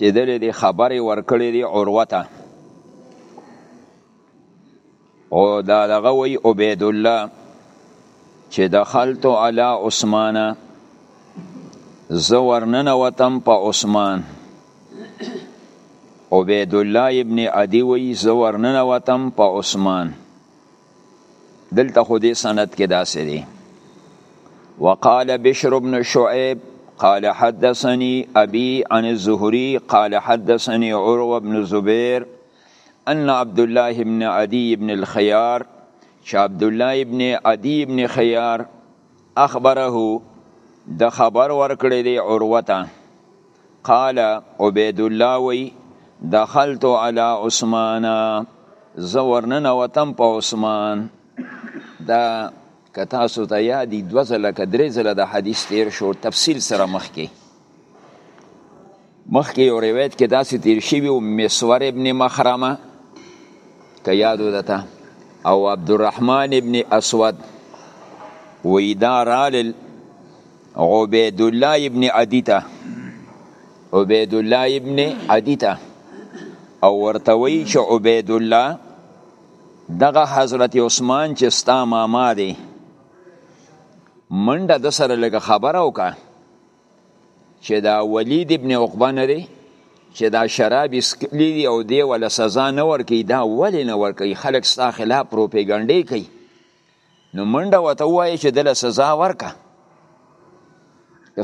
رسیدلی دی خبر یې ورکړی دی عروه ته او دا دغه وی عبید الله چې دخلت علی عثمان زه ورننه وتم په عثمان عبید الله ابن عدی وی زه ورننه وتم په عثمان دلته خو دې سند کې داسې دی وقال بشر بن شعيب قال حدثني أبي عن الزهري قال حدثني عروة بن زبير أن عبد الله بن عدي بن الخيار چې عبد الله بن عدي بن خيار أخبره د خبر ورکړی دی عروة قال عبید الله وی دخلت علی عثمان زه ورننوتم په عثمان دا که تاسو ته یادی دوه ځله که درې ځله د حدیث تیر شو تفصیل سره مخکې مخکې یو روایت کې داسې تیر شوی او مسور ابن مخرمه که یادو دته او عبدالرحمن ابن اسود وی دا رالل عبید الله ابن عدی ته عبید الله ابن عدی ته او ورته وی چې عبید الله دغه حضرت عثمان چې ستا ماما دی منډه د سره لګه خبره وکا چې دا ولید ابن عقبه نه دی چې دا شراب اسکلی دی او دی ولا سزا نه ورکی دا ولی نه ورکی خلک ستا خلاف پروپاګاندا کوي نو منډه وته وایي چې دله سزا ورکه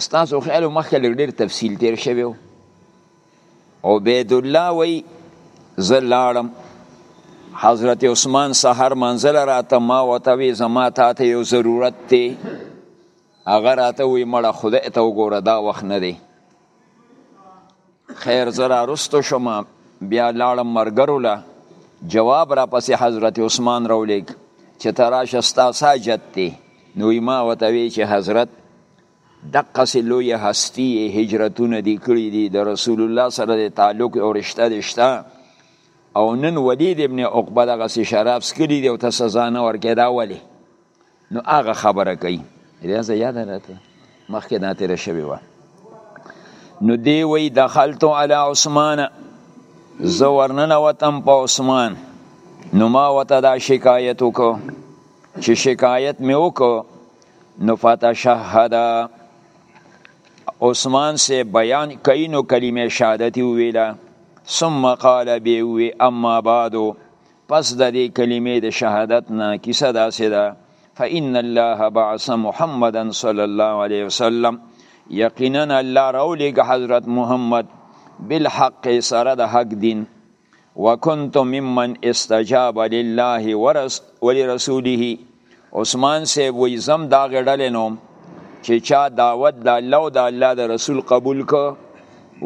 استاسو خیال مخکې لږ ډیر تفصیل تیر شوی او عبید الله وای زه لاړم حضرت عثمان سحر منزل راته ما وته وی زما تا ته یو ضرورت دی هغه راته وی مړه خدای ته وګوره دا وخت نه دی خیر زرا رستو شما بیا لاړم مرګرو لا جواب را پسې حضرت عثمان رولیک چې تراشه ستا ساجت دی نو ما وتوی چې حضرت دقه سي لوی هستی هجرتونه دي کړی دي د رسول الله سره د تعلق او رشتہ دشته او نن ولید ابن عقبه دغه سي شراب سکلی دی او ته سزا نه ورکې دا ولی نو هغه خبره کوي ریاضه یاد راته مخکې دا تیر شوی و نو دی وی دخلت علی عثمان زه ورننه وتم په عثمان نو ما وته دا شکایت وکړو چې شکایت مې وکړو نو فتشهد عثمان سے بیان کین نو کلمه شهادت ویلا ثم قال بی وی اما بعد پس د دې کلمې د شهادت نه کیسه داسې ده فإن الله بعث محمدا صلی الله علیه وسلم یقینا الله راولېږه حضرت محمد بالحق سره د حق دین وکنت ممن استجاب لله ورس ولرسوله عثمان صاحب وی زم دا غړل نو چې چا دعوت د الله او د الله د رسول قبول ک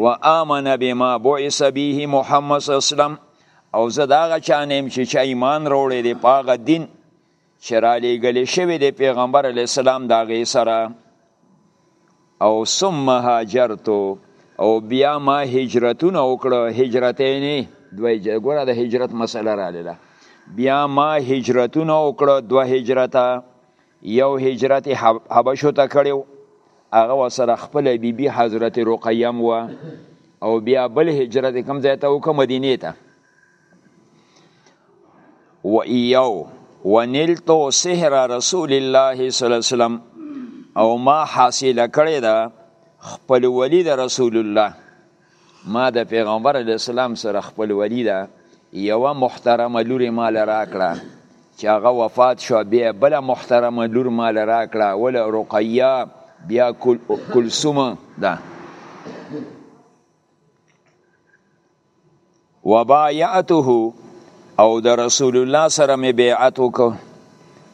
و امن بما بعث به محمد صلی الله علیه وسلم او زه د هغه چا نه یم چې چا ایمان راوړی دی په هغه دین چې رالیږل شوی دی پیغمبر علیه السلام د هغې سره او ثم هاجرتو او بیا ما هجرتونه وکړه هجرتینې دوه ګوره د هجرت مسله راغله بیا ما هجرتونه وکړه دوه هجرته یو هجرت حبشو ته کړو هغه وسره خپل بیبي بی حضرت رقیه و او بیا بل هجرت کوم ځای ته وکړ مدینه ته و ایو ونلتو سحر رسول الله صلی الله علیه وسلم او ما حاصل کړی دا خپل ولید رسول الله ما د پیغمبر علی السلام سره خپل ولی دا یو محترمه لور مال راکړه چې هغه وفات شو بیا بل محترمه لور مال راکړه ول رقیه بیا کل کلثوم دا وبايعته او د رسول الله سره می بیعت وکړ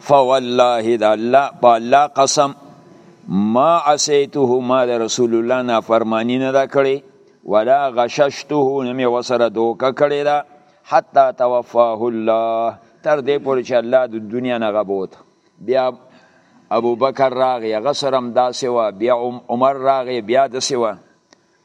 فوالله د الله په الله قسم ما عصیته ما د رسول الله نافرمانی نه دا کړی ولا غششته نه می وسره دوکه کړی دا حتی توفاه الله تر دې پورې چې الله د دنیا نه غبوت بیا ابو بکر راغی هغه سره هم داسې وه بیا عمر راغی بیا داسې وه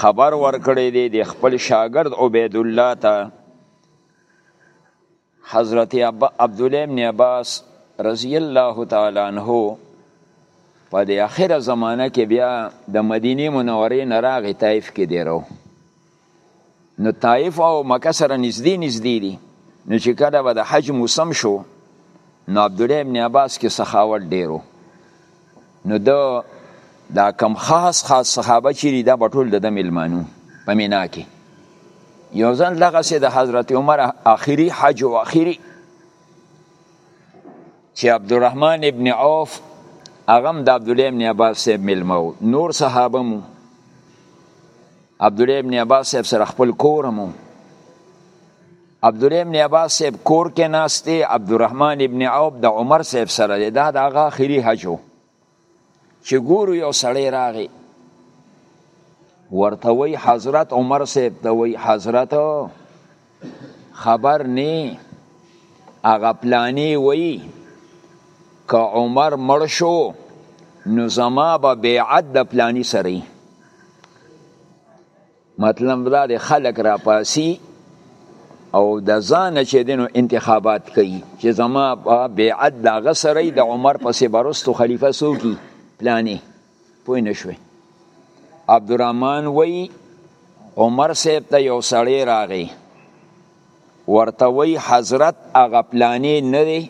خبر ورکړی دی د خپل شاګرد عبید الله ته حضرت عبد الله بن عباس رضی الله تعالی عنہ په د اخره زمانہ کې بیا د مدینه منورې نه راغی طائف کې دی رو نو طائف او مکه سره نږدې نږدې دي نو چې کله به د حج موسم شو نو عبد الله ابن عباس کې سخاوت ډیرو نو دا دا کم خاص خاص صحابه چې دا بټول د ملمانو په مینا کې یو ځل دغه سي د حضرت عمر اخیری حج او اخیری چې عبدالرحمن ابن عوف هغه د عبد الله ابن عباس ملمو نور صحابه مو عبد الله ابن عباس صاحب سره خپل کورم عبد الله ابن عباس صاحب کور کې ناشته عبد الرحمن ابن عوف د عمر صاحب سره دی دا د هغه اخیری حج وو چې ګورو یو سړی راغی ورته وی حضرت عمر صاحب ته وی حضرت خبر نی هغه پلانی وی که عمر مړ شو نو زما به بیعت د پلانی سره مطلب دا د خلک را پاسی او د ځان چې دینو انتخابات کوي چې زما بیعت د غسرې د عمر پسې برستو خلیفہ سوکی پلانې پوه نه شوې عبدالرحمن وی عمر صاحب ته یو سړی راغی ورته وی حضرت هغه پلانې نه دی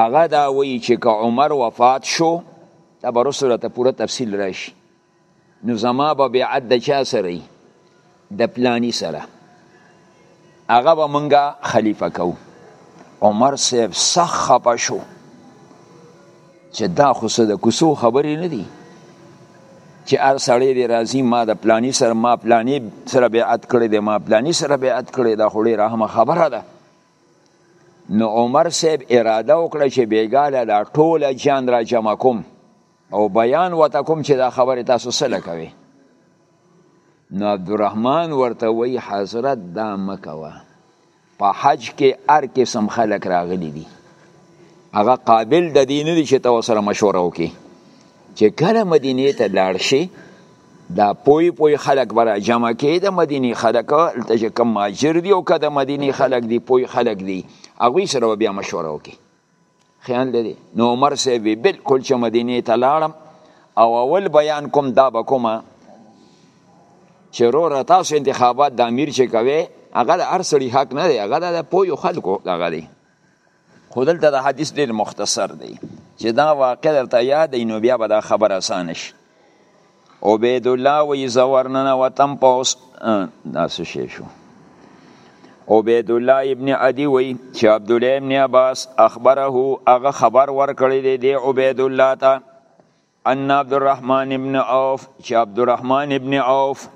هغه دا وی چې که عمر وفات شو دا به رسو ته پوره تفصیل راشي نو زما به بیعت د چا سره وي د پلانی سره هغه به مونږه خلیفه کو عمر صاحب سخت خپه شو چې دا خو څه د کوڅو خبرې نه دي چې هر سړی دی راځي ما د پلانی سره ما پلانی سره بیعت کړی دی ما پلانی سره بیعت کړی دا خو ډېره اهمه خبره ده نو عمر صاحب اراده وکړه چې بیګاله دا ټوله جان را جمع کوم او بیان وته کوم چې دا خبره تاسو سره کوي نو عبدالرحمن ورته وی حضرت دا مکوه په حج کې هر قسم خلک راغلي دي هغه قابل د دین دي چې تاسو سره مشوره وکړي چې کله مدینه ته لاړ شي دا پوی پوی خلک برا جمع کې د مدینه خلک ته چې کم ماجر دي او که د مدینه خلک دي پوی خلک دي هغوی سره بیا مشوره وکړي خیال لري نو عمر صاحب بالکل چې مدینه ته لاړم او اول بیان کوم دا به کومه چې روره تاسو انتخابات د امیر چې کوي هغه د هر سړي حق نه دی هغه د پویو خلکو دغه دی خو دلته د حدیث ډېر مختصر دی چې دا واقع درته یاد نو بیا به دا خبره اسانه شي عبیدالله وی زه ورننوتم په اوس دا څه شی شو عبیدالله ابن عدی وی چې عبدالله ابن عباس اخبره هغه خبر ورکړی دی دی عبیدالله ته ان عبدالرحمن ابن عوف چې عبدالرحمن ابن عوف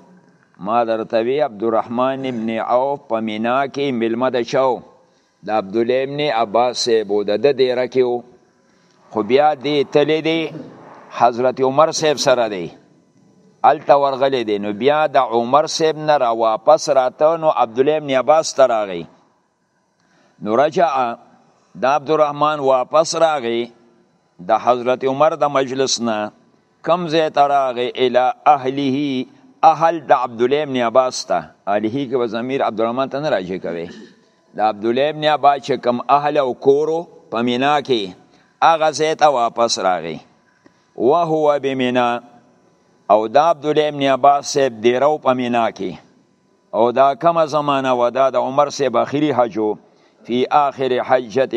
ما درته وی عبدالرحمن ابن عوف په مینا کې ملمه د چاو د عبدالله ابن عباس صاحب د د دیره کې و خو بیا دی تللی دی حضرت عمر صاحب سره دی هلته ورغلی دی نو بیا د عمر صاحب نه را واپس راته نو عبدالله ابن عباس ته راغی نو رجع د عبدالرحمن واپس راغی د حضرت عمر د مجلس نه کم ځای ته راغی الی اهله اهل د عبد الله ابن عباس ته اهله کې به ضمیر عبد الرحمن ته نه راځي کوي د عبد الله ابن عباس چې کم اهل او کورو په مینا کې هغه ځای ته واپس راغی وهو بمینا او د عبد الله ابن عباس صاحب دیرو په مینا کې او دا کمه زمانه و دا د عمر صاحب اخیری حج و فی آخر حجت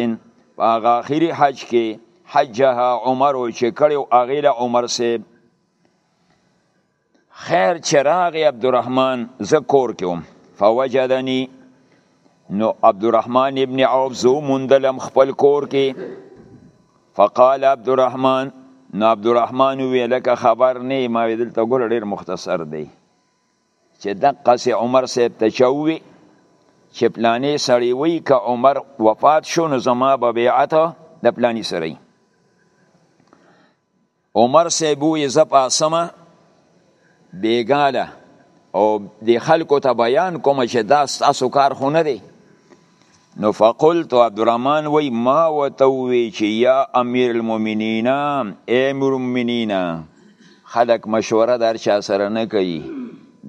په هغه اخیری حج کې حجها عمر چې کړو هغه له عمر صاحب خیر چراغ عبدالرحمن زکور کوم فوجدنی نو عبدالرحمن ابن عوف زو مندلم خپل کور کې فقال عبدالرحمن نو عبدالرحمن وی لکه خبر نه ما دلته ګور ډیر مختصر دی چې دقه سي عمر صاحب ته چوي چې پلانې سړی وی که عمر وفات شو نو زما به بیعت د پلانې سړی عمر صاحب وی زه پاسمه بیګاله او د خلکو ته بیان کوم چې دا ستاسو کار خو نه دی نو فقلت عبدالرحمن وی ما وتوی چې یا امیر المؤمنین امیر المؤمنین خلق مشوره در چا سره نه کوي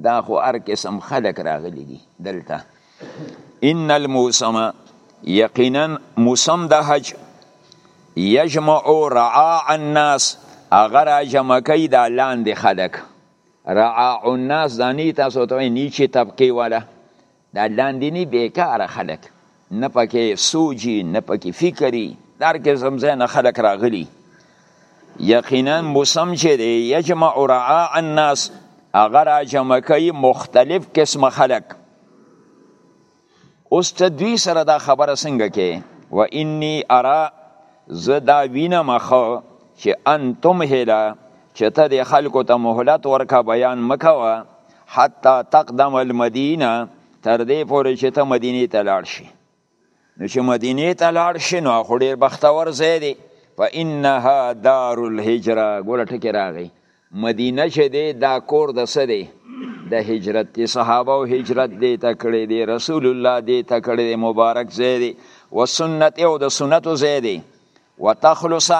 دا خو هر قسم خلق راغلي دي دلته ان الموسم یقینا موسم د حج یجمع رعاع الناس اگر جمع کوي دا لاندې خلق رعاع الناس دانی تاسو ته نیچه طبقه والا دا لاندینی بیکاره خلک نه پکې سوجي نه پکې فکري دار کې زمزه نه خلک راغلي یقینا موسم چې دی یجمع رعا الناس هغه را جمع کوي مختلف قسم خلک اوس ته دوی سره دا خبره څنګه کې و انی ارا زه دا وینم خو چې انتم هله چې ته د خلکو ته مهلت ورکه بیان مکوه حتی تقدم المدینه تر دې پورې چې ته مدینه ته لاړ شي نو چې مدینه ته لاړ شي نو خو ډیر بختور ځای دی فانها دار الهجره ګوره ټکی راغی مدینه چې دی دا کور د څه دی د هجرت دی صحابه او هجرت دی ته کړی دی رسول الله دی ته کړی دی مبارک ځای دی و سنت او د سنتو ځای دی وتخلص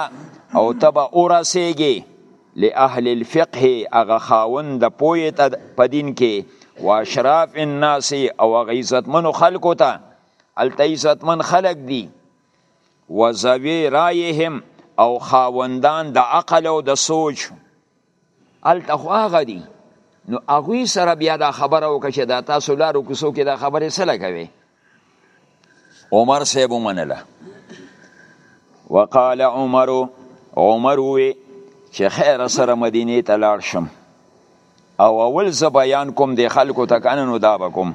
او تبا اورسیږي لاهل الفقه هغه خاوند د پوهې ته په دین کې و اشراف الناس او هغه عزتمنو خلکو ته هلته عزتمن خلک دي و ذوي رایهم او خاوندان د عقل او د سوچ هلته خو هغه دي نو هغوی سره بیا دا خبره وکړه چې دا تاسو لارو کوڅو کې دا خبرې څه لګوي عمر صاحب ومنله وقال عمر عمر وی چې خیر سره مدینه ته لاړ شم او اول زه بیان کوم د خلکو ته کنه نو دا به کوم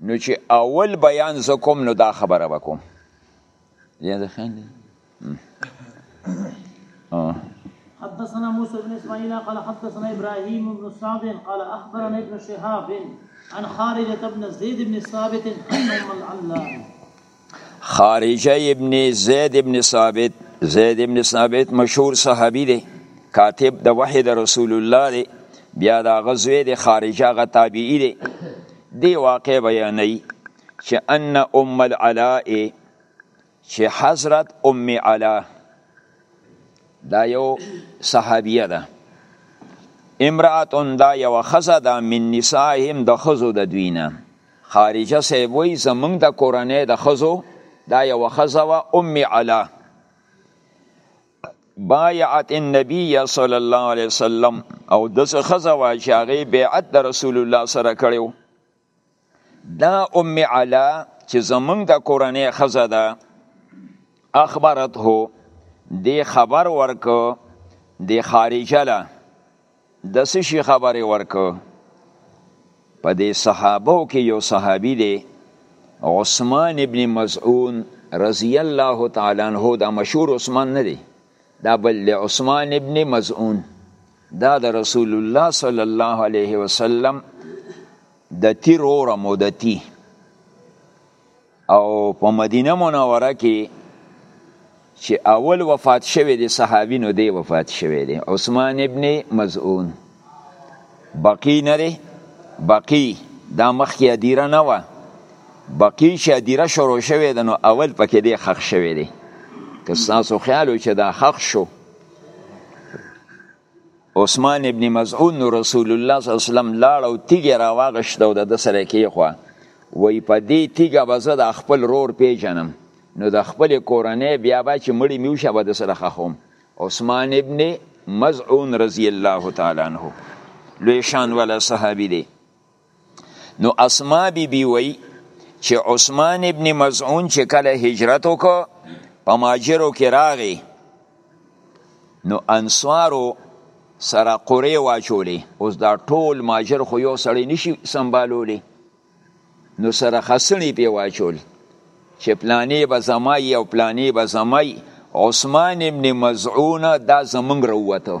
نو چې اول بیان زه کوم نو دا خبره به کوم یاد خان دی حدثنا موسى بن اسماعيل قال حدثنا ابراهيم بن سعد قال اخبرنا ابن شهاب عن خارجة بن زيد بن ثابت عن ام العلاء خارجه ابن زید ابن ثابت زید ابن ثابت مشهور صحابي دی کاتب د وحی د رسول الله دی بیا دا غزوه د خارجه غ تابعی دی دی واقع بیانوي چې ان ام العلاء چې حضرت ام علا دا یو صحابیه ده امراتون دا یو خزه ده من نسائهم د خزو د دوینه خارجه صاحب وی زمونږ د کورنۍ د خزو دا یو خزه و ام علا بایعت النبی صلی الله علیه وسلم او د څه خزه و چې هغه بیعت د رسول الله سره کړو دا ام علا چې زمونږ د کورنۍ خزه ده اخبرت هو دی خبر ورکو دی خارجه له د څه شي خبرې ورکو په دې صحابه کې یو صحابي دی عثمان ابن مزعون رضی الله تعالی عنہ دا مشهور عثمان نه دی دا بل دی عثمان ابن مزعون دا د رسول الله صلی الله علیه وسلم د تیرور مودتی او په مدینه منوره کې چې اول وفات شوی دی صحابي نو دی وفات شوی دی عثمان ابن مزعون بقی نه دی بقی دا مخکې ادیره نه وه بقی چې ادیره شروع شوی دی نو اول پکې دی خخ شوی دی که ستاسو خیال و چې دا خخ شو عثمان ابن مزعون نو رسول الله صلی الله علیه وسلم لاړ او تیګه راواغشته او د سره کې خو وای په دې تیګه به زه د خپل رور پیژنم نو د خپل کورنۍ بیا به چې مړی میو شوه د سره خخوم عثمان ابن مزعون رضی الله تعالی عنہ لوی شان ولا صحابي دی نو اسما بی بی وی چې عثمان ابن مزعون چې کله هجرت وکړ په ماجرو کې راغی نو انصارو سره قرې واچولې اوس دا ټول ماجر خو یو سړی نشي سنبالولې نو سره خسنې پی واچول چې پلانې به زمای او پلانې به زمای عثمان ابن مزعون دا زمونږ روته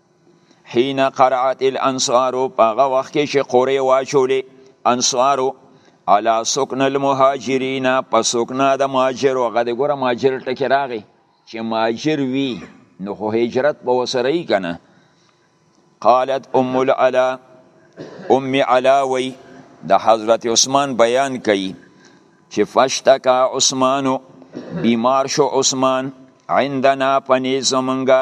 حين قرعت الانصار په هغه وخت کې چې قورې واچولې انصارو علا سکن المهاجرین په سکنا د مهاجرو هغه د ګوره مهاجر ټکی راغی چې مهاجر وي نو خو هجرت به وسره یې کنه قالت ام العلا ام علا وی د حضرت عثمان بیان کوي چې فشتکا عثمانو بیمار شو عثمان عندنا پنې زمونږه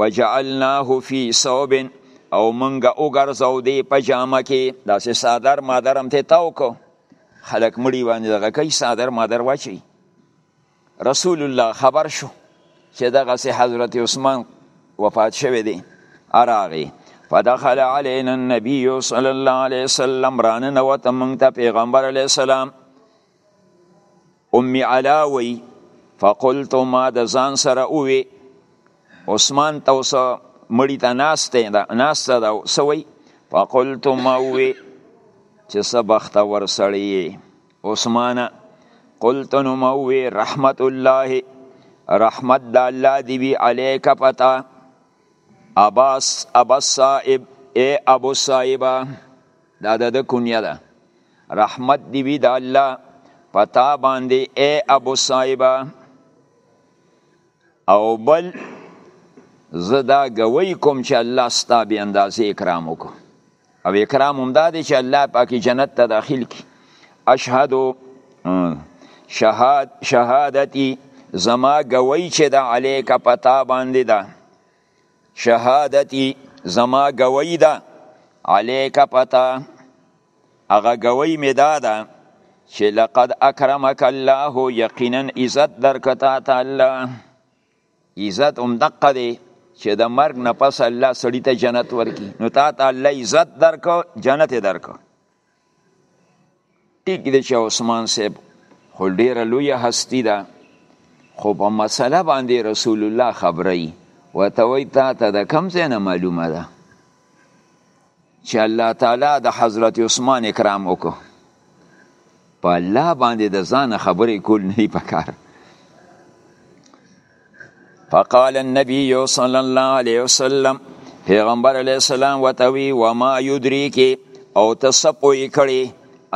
وجعلناه فی ثوب او منګه وګرځاو دی په جامه کې داسې صادر مادر هم ته تاو کو خلک مړی باندې دغه کوي صادر مادر واچي رسول الله خبر شو چې دغه سي حضرت عثمان وفات شوه دی اراغي فدخل علينا النبي صلى الله عليه وسلم رانه نوته مونږ ته پیغمبر عليه السلام ام علا وی فقلت ما د ځان سره وی عثمان ته اوس مړی ته ناسته ده ناسته ده سوی فقلت ما وی چې سبخت ور سړی عثمان قلت نو ما وی رحمت الله رحمت د الله دی وی علیک پتا اباس ابا صائب اے ابو صائبہ دا د ده کنیه ده رحمت دی وی د الله پتا باندې اے ابو صاحبه او بل زدا گوی کوم چې الله ستا به اندازې اکرام وکړو او اکرام هم دا دی چې الله پاکي جنت ته داخل کی اشهد شهاد شهادتي زما گوی چې د علیک پتا باندې ده شهادتی زما گوی ده علیک پتا اغا گوی می داده چې لقد اکرمک الله یقینا عزت درکتا تا الله عزت هم دقه دی چې د مرګ نه پس الله سړی ته جنت ورکی نو تا ته الله عزت درکو جنت درکو ټیک دی چې عثمان صاحب خو ډیره لوی هستی ده خو په مسله باندې رسول الله خبري وته وی تا ته د کم ځای نه معلومه ده چې الله تعالی د حضرت عثمان اکرام وکړو په الله باندې د ځان خبرې کول نه پکار فقال النبي صلى الله عليه وسلم پیغمبر علیه السلام وتوی و ما یدری کی او تسپوی کړي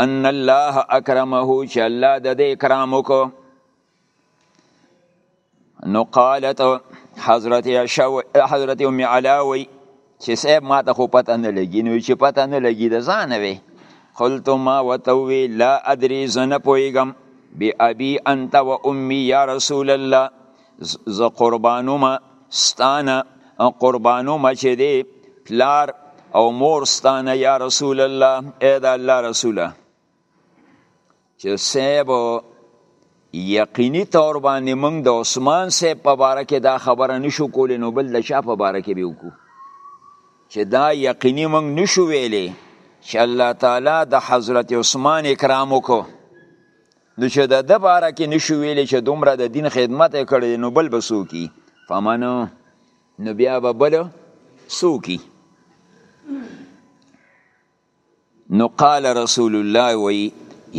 ان الله اکرمه چې الله د دې اکرام وکړو نو قالت حضرت عائشہ حضرت ام علاوی چې صاحب ما ته خو پته نه لګي نو چې پته نه لګي د ځانه وي قلت ما وتوي لا ادري زنه پويګم بي ابي انت و امي يا رسول الله ز قربانو ما ستانه قربانو ما چې دي پلار او مور ستانه يا رسول الله اې دا الله رسوله چې صاحب یقیني تور باندې موږ د عثمان صاحب په باره کې دا خبره نشو کولی نو بل د چا په باره کې به وکړو چې دا یقیني موږ نشو ویلی چې الله تعالی د حضرت عثمان اکرام وکړو نو چې د د باره کې نشو ویلی چې دومره د دین خدمت یې کړی نو بل به څوکي فمنو نو بیا به بل څوکي نو قال رسول الله وی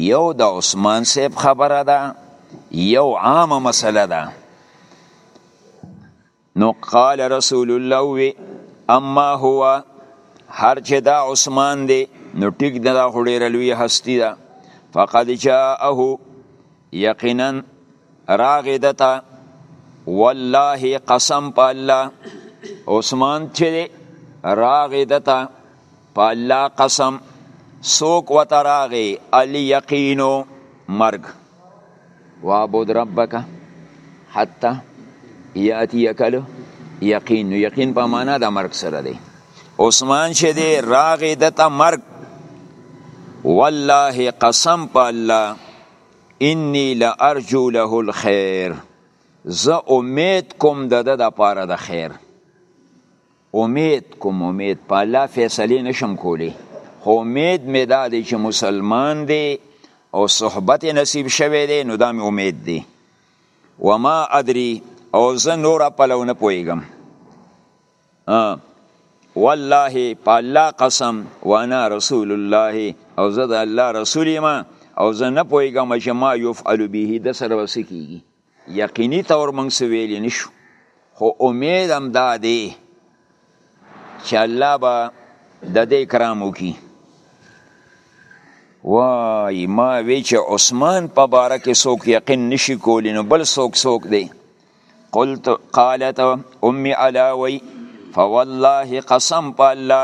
یو د عثمان صاحب خبره ده یو عامه مسله ده نو قال رسول الله وی اما هو هر چې دا عثمان دی نو ټیک دا خو ډیره لوی هستی ده فقد جاءه یقینا راغی دته والله قسم په الله عثمان چې راغی دته په الله قسم سوک و تراغی الیقینو مرگ وعبد ربک حتی یاتیکل یقین نو یقین په معنا د مرگ سره دی عثمان شه دی راغی دته مرگ والله قسم په الله انی لارجو له الخير زه امید کوم د د لپاره د خیر امید کوم امید په الله فیصله نشم کولی خو امید می دا دی چې مسلمان دی او صحبت نصیب شوه دی نو دا می امید دی و ما ادری او زه نور په لو نه پویګم والله په الله قسم وانا رسول الله او زه د الله رسول ما او زه نه پویګم چې ما یفعل به د سره وسکیږي یقیني طور موږ څه ویلی نشو خو امید هم دا دی چې الله به د دې کرام وکړي وای ما وی چې عثمان په باره کې څوک یقین نشي کولی نو بل څوک څوک دی قلت قالت امي علاوي فوالله قسم په الله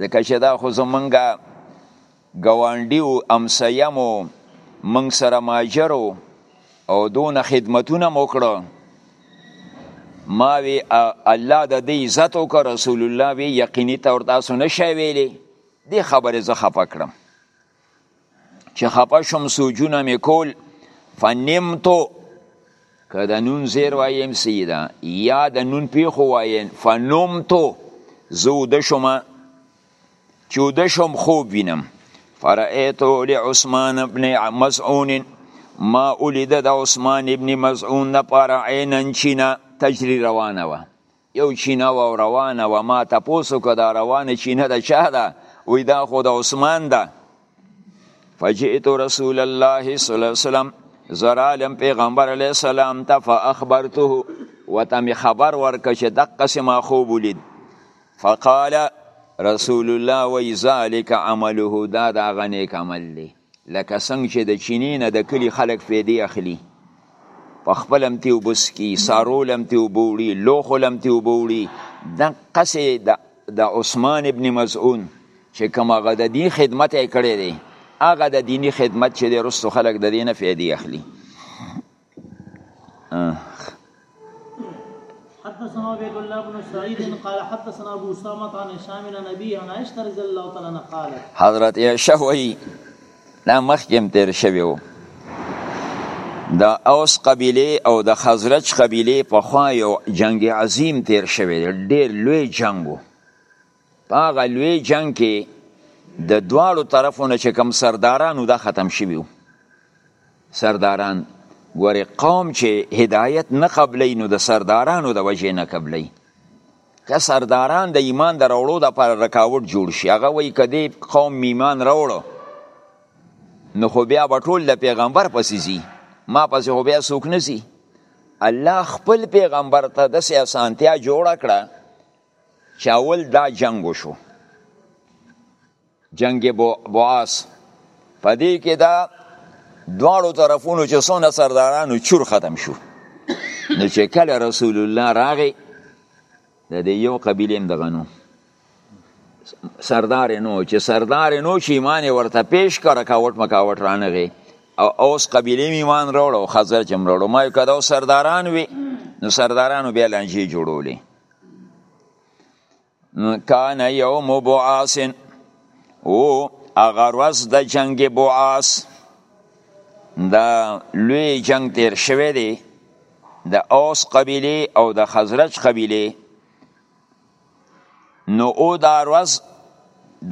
ځکه چې دا خو زمونږه ګوانډي او امسایه مو موږ سره ماجر او دونه خدمتونه مو کړو ما وی الله د دې عزت او رسول الله وی یقیني تور تاسو نشوي ویلي دې خبره زه خپه کړم چې خپه شوم سوجونه مې کول فنمتو که د نون زیر وایم سیدا یا د نون پیخو وایم فنمتو زه وده شوم چې وده شوم خوب وینم فرأیتو لعثمان ابن مزعون ما ولید د عثمان ابن مزعون لپاره عینا چینا تجری روانه وه یو چینه وه او روانه وه، ما تپوس وکړ دا روانه چینه د چا ده؟ وایي دا خو د عثمان ده. فجئت رسول الله صلی الله علیه وسلم زه رالم پیغمبر علیه السلام ته فاخبرته ورته مې خبر ورکړ چې دقسې ما خوب ولید فقال رسول الله وایي ذلک عمله دا د هغه نیک عمل دی لکه څنګه چې د چینې نه د کلي خلک فیدې اخلي په خپل هم تی وبس کی سارول هم تی وبوړي لوخل هم تی وبوړي د قصې د د عثمان ابن مزعون چې کوم هغه د دین خدمت یې کړی دی هغه د دینی خدمت چې د رسو خلک د دینه فیدې اخلي حدثنا عبيد الله بن سعيد قال حدثنا ابو اسامه عن هشام بن نبي عن عائشه رضي الله تعالى عنها قال حضرت عائشه وی دا مخکم تیر شوی وو د اوس قبیله او د خزرج قبیله په خوا یو جنگ عظیم تیر شوی ډیر لوی جنگ وو په هغه لوی جنګ کې د دواړو طرفونو چې کم سردارانو دا ختم شوي وو سرداران ګورې قوم چې هدایت نه قبلی نو د سردارانو د وجې نه قبلی که سرداران د ایمان د راوړو د پر رکاوټ جوړ شي هغه وایي که دې قوم ایمان راوړو نو خو بیا به ټول د پیغمبر پسې ځي ما پسې خو بیا څوک نه ځي الله خپل پیغمبر ته داسې اسانتیا جوړه کړه چې اول دا جنگ وشو جنگ بوعاس په دې کې دا دواړو طرفونو چې څونه سردارانو چور ختم شو نو چې کله رسول الله راغی د دې یو قبیله هم دغه نو سردار نو چې سردار نو چې ایمان ورته پیش کړه کاوټ مکاوټ رانغی او اوس قبیله ایمان راوړو خزر چې مروړو ما یو کده سرداران وی نو سردارانو بیا لانجې جوړولې کان یوم بعاث او هغه ورځ د جنگ بعاث دا لوی جنگ تیر شوی دی د اوس قبیله او د خزرج قبیله نو او دا ورځ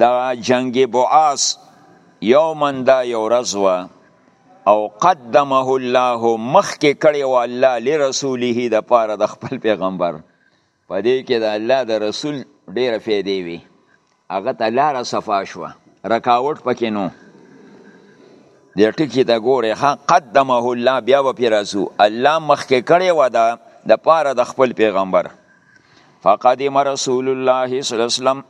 د جنگ بعاث یومن دا یو ورځ وه او قدمه الله مخکې کړی و الله لرسوله د پاره د خپل پیغمبر په دې کې د الله د رسول ډېره فایده وي هغه ته لاره صفا شوه رکاوټ پکې نو د ټکی ته ګوره ها قدمه الله بیا به پی راسو الله مخکې کړی و دا د پاره د خپل پیغمبر فقدم رسول الله صلی الله علیه وسلم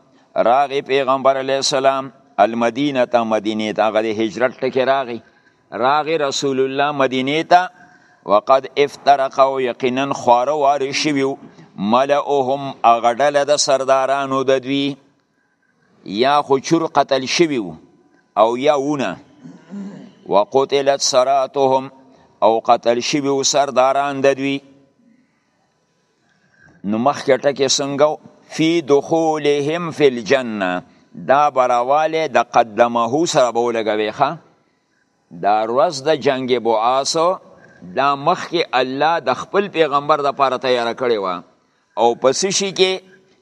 راغی پیغمبر علیه السلام المدینه ته مدینه ته هغه د هجرت ټکی راغی راغی رسول الله مدینه ته وقد افترق او یقینا خواره واره شویو ملئهم هغه ډله د سردارانو د دوی یا خو چور قتل شویو او یا ونه وقتلت سراتهم او قتل شویو سرداران د دوی نو مخکې ټکی څنګه فی دخولهم فی الجنه دا براواله د قدمه سره به ولګوي ښه دا ورځ د جنگ بعاث دا مخکې الله د خپل پیغمبر د پاره تیار کړی و او پس شي کې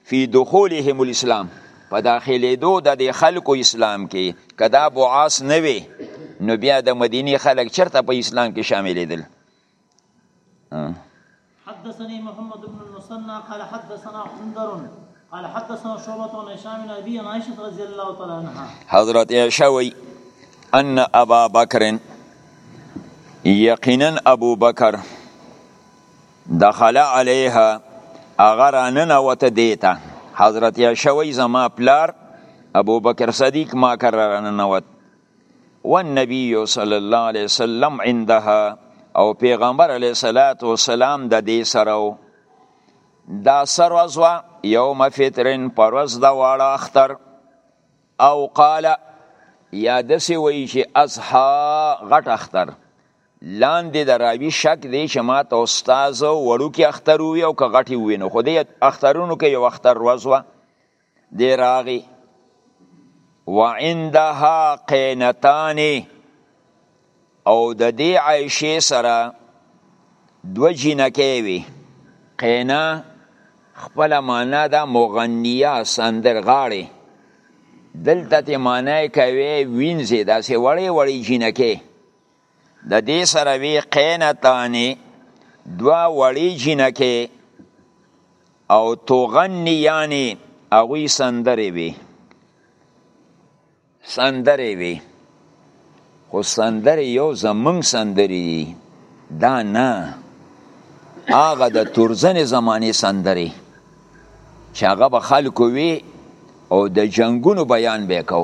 فی دخولهم الاسلام په داخلي دو د دې خلکو اسلام کې کدا بعاث نه وي نو بیا د مدینه خلک چرته په اسلام کې شاملې دي حدثني محمد بن المثنى قال حدثنا عندر قال حدثنا شعبة عن هشام بن ابي عن عائشة رضي الله تعالى عنها حضرت عائشة وي ان ابا بکر یقینا ابو بکر دخل عليها اگر انن وته دیتا حضرت عائشة وي زما پلار ابو بکر صدیق ما کرر انن وته والنبي صلی الله علیه وسلم عندها او پیغمبر علیه الصلاۃ والسلام د دې سره دا سر وزوا یوم فطرن پروز د واړه اختر او قال یا دسی وی چې اصحا غټ اختر لاندې د راوی شک دی چې ما ته استاد وړو کې اختر وی او که غټي وینو خو دې اخترونو کې یو اختر وزوا دی راغی وعندها قینتان او د دې عائشه سره دو جنکې وي قینا خپل معنا دا مغنیه سندر غاړي دلته ته معنی کوي وینځي داسې وړې وړې جنکې د دې سره وی قینتانی دوا وړی جنکه او توغنی یعنی اغوی سندره وی سندره وی خو سندره یو زمنګ سندری دی دا نه هغه د تورزن زمانی سندری چې هغه به خلکو وی او د جنگونو بیان به کو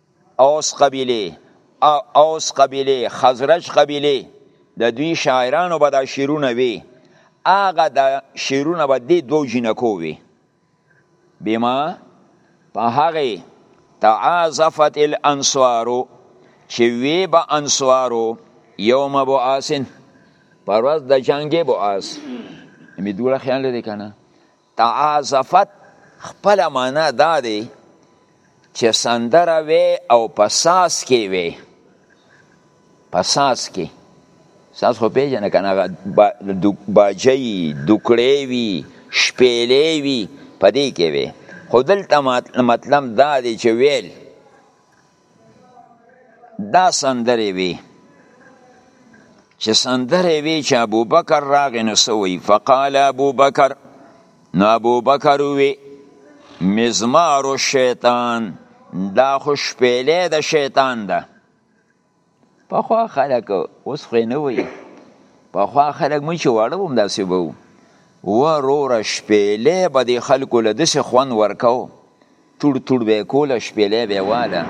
اوس قبیله اوس قبیله خزرج قبیله د دوی شاعرانو به دا شعرونه وي هغه د شعرونه به دې دوو جینکو وي بما په هغې تعاظفت الانصارو چې وی به انصارو یوم بعاسن پر ورځ د جنګ بعاس می دوله خیال لري کنه تعازفت خپله معنا دا دی چې سندره وي او په ساس کې وي په ساس کې ساس خو پیژنه کنه هغه باجی دوکړې وي شپېلې وي په دې کې وي خو دلته مطلب دا دی چې ویل دا سندرې وي چې سندرې وي چې ابو بکر راغې نو سوی فقال ابو بکر نو ابو بکر وی مزمار الشیطان دا خوش پیله د شیطان ده پخوا خلک اوس خو نه وي پخوا خلک مونږ چې واړه وم داسې به وو وروره شپېلې به د خلکو له داسې خوند ورکو ټوړ ټوړ به یې کوله شپېلې به یې واله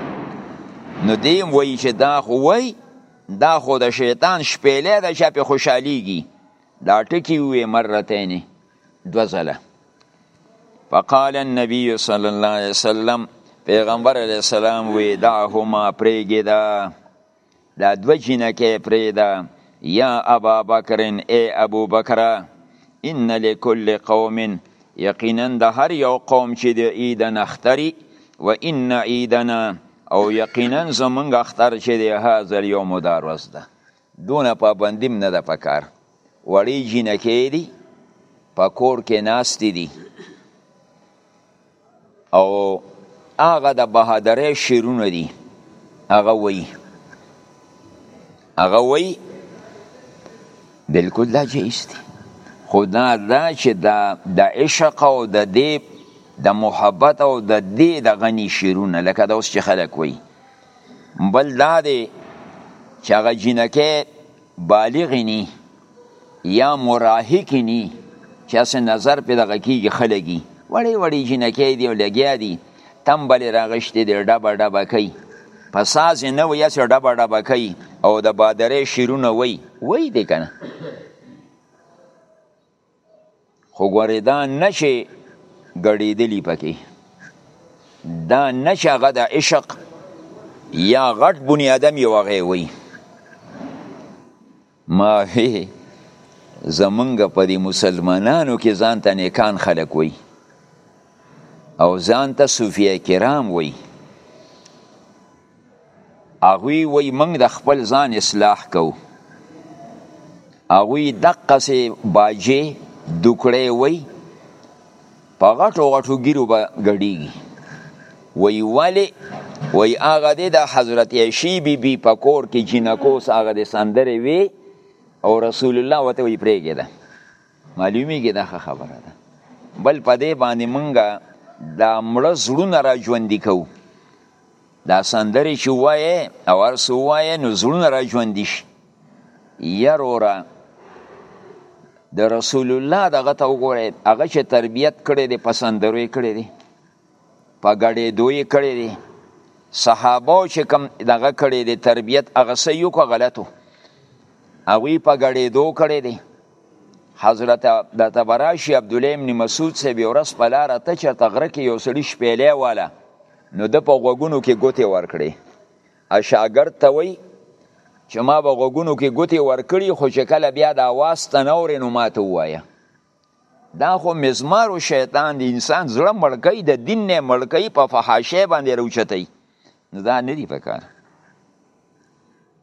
نو دی هم وایي چې دا خو وایي دا خو د شیطان شپېلې ده چې پې خوشحالیږي دا ټکي ووې مرتینې دو ځله فقال النبي صلی الله علیه وسلم پیغمبر علیه السلام وی دعهما پریګی دا دا دو جنکی پریدا یا ابا بکر ای ابو بکر ان لكل قوم یقینا د هر یو قوم چې د عید نختری و ان عیدنا او یقینا زمونږ اختر چې د هاذ اليوم داروز ده دونه پابندی هم نه ده پکار وړی جینکی دی په کور کې ناست دی او هغه د بهادرۍ شعرونه دي هغه وایي هغه وایي بلکل دا جایز دي خو دا دا چې دا د عشق او د دې د محبت او د دې د غني شعرونه لکه دا اوس چې خلک وایي بل دا دی چې هغه جینکې بالغې نی یا مراهقې نی چې هسې نظر پې دغه کېږي ښه لګي وړې وړې جینکې دي او لګیا دي تمبلې راغشتې دي ډبه ډبه کوي په ساز نه وي هسې ډبه ډبه کوي او د بادرې شیرونه وایي وایي دی که نه خو ګورې دا نشې ګړېدلی پکې دا نشه هغه د عشق یا غټ بنی آدم یو هغه وي ما وی زمونږ په دې مسلمانانو کې ځان ته نیکان خلک وي او ځان ته صوفیه کرام وي هغوی وی موږ د خپل ځان اصلاح کوو هغوی دقه سي باجې دوکړې وی په غټو غټو ګیرو به ګډیږي وی ولی وی هغه د حضرت عشی بی بی په کور کې جنکو ساغه د سندره وی او رسول الله وته وی پرېګه ده معلومیږي دا خبره ده بل په دې باندې مونږه دا مړه زړونه را ژوندې کوو دا سندرې چې وایې او هر څه وایې نو زړونه را ژوندي شي یروره د رسول الله دغه ته وګورئ هغه چې تربیت کړی دی په سندرو یې کړی دی په ګډېدو یې کړی دی صحابه چې کوم دغه کړی دی تربیت هغه صحیح که غلطو هغوی په ګډېدو کړی دی حضرت د تبراشي عبدالله ابن مسعود صاحب یو ورځ په لاره ته چېرته غره کې یو سړي شپېلی واله نو ده په غوږونو کې ګوتې ورکړې شاګرد ته وایي چې ما به غوږونو کې ګوتې ورکړي خو چې کله بیا د اواز ته نه اورې نو ما ته ووایه دا خو مزمار او شیطان د انسان زړه مړکۍ د دین نه مړکۍ په فحاشۍ باندې راوچتوي نو دا نه دي پکار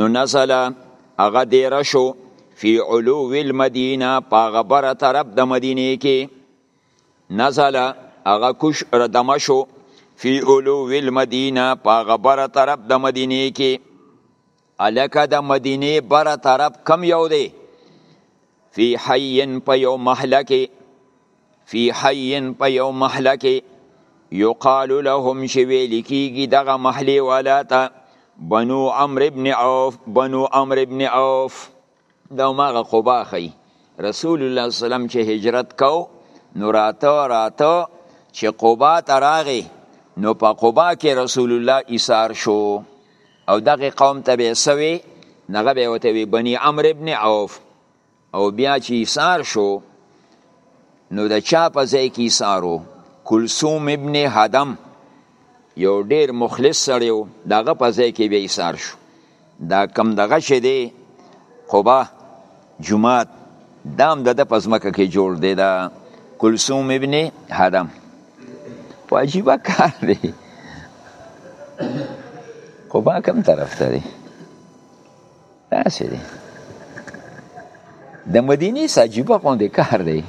نو نزل هغه دیر شو فی علو المدینه پاغه بره طرف د مدینه کې نزل هغه کوش ردمه شو فی علو المدینه پاغه بره طرف د مدینه کې الکه د مدینه بره طرف کم یو دی فی حی په یو محله کې فی حی په یو محله کې یقال لهم چې ویل کیږي دغه محلې والا ته بنو عمرو ابن عوف بنو عمرو ابن عوف دا ماغه قبا خي رسول الله صلی الله چې هجرت کو نو راته راته چې قبا ته راغی نو په قبا کې رسول الله ایثار شو او دغه قوم ته به سوي نغه به وته وي بني عمرو ابن عوف او بیا چې ایثار شو نو د چا په ځای کې ایثارو کلثوم ابن حدم یو ډیر مخلص سړی و دغه په ځای کې بیا ایثار شو دا کم دغه چې دی قبا جماعت دام د د پزمکه کې جوړ دی دا کلثوم ابن حدم واجبه کار دی قبا کم طرف ته دی داسې دی د مدینې ساجیبه غوندې کار دی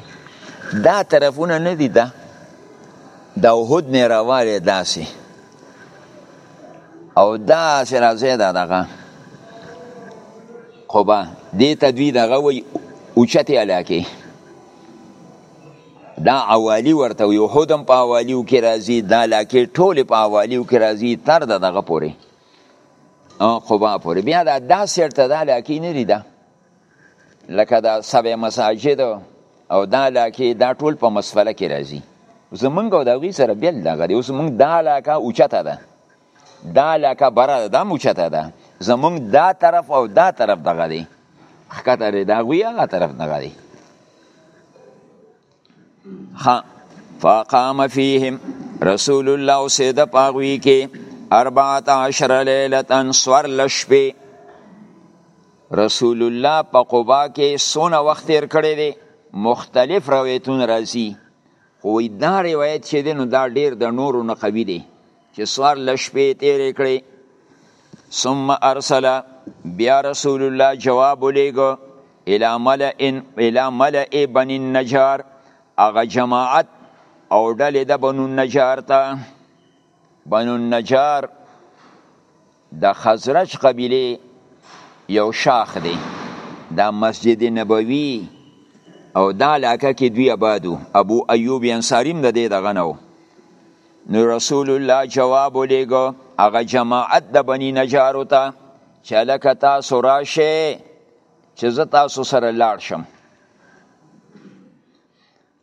دا طرفونه نه دي دا د احد نه راوالی داسې او داسې راځی دا دغه قبا دې ته دوی دغه وایي اوچتې علاقې دا عوالی ورته وي احد هم په عوالیو کې راځي دا علاقې ټولې په عوالیو کې راځي تر د دغه پورې قبا پورې بیا دا داسې ارته دا علاقې نه دي ده لکه دا سبع مساجد او دا علاقې دا ټول په مسفله کې راځي زمونږ او د هغوی سره بېل دغه دی اوس مونږ دا علاقه اوچته ده دا علاقه بره ده دا هم اوچته ده زمونږ دا طرف او دا طرف دغه دی ښکته دی د هغوی هغه طرف دغه دی ها فقام فيهم رسول الله سید پاغوی کې 14 ليله سوار لشبه رسول الله په قبا کې سونه وخت تیر کړی دی مختلف روایتونه راځي خو دا روایت چې دی نو دا ډیر د نورو نه قوي دی چې سوار لشپې تیرې کړې ثم ارسل بیا رسول الله جواب ولېګو الى ملئ الى ملئ بني النجار هغه جماعت او ډلې د بنو النجار ته بنو النجار د خزرج قبیلې یو شاخ دی دا مسجد نبوي او دا علاقه کې دوی آبادو ابو ایوب انصاری هم د دې دغه نه نو رسول الله جواب ولېږو هغه جماعت د بنی نجار ته چې لکه تاسو راشه چې زه تاسو سره لاړ شم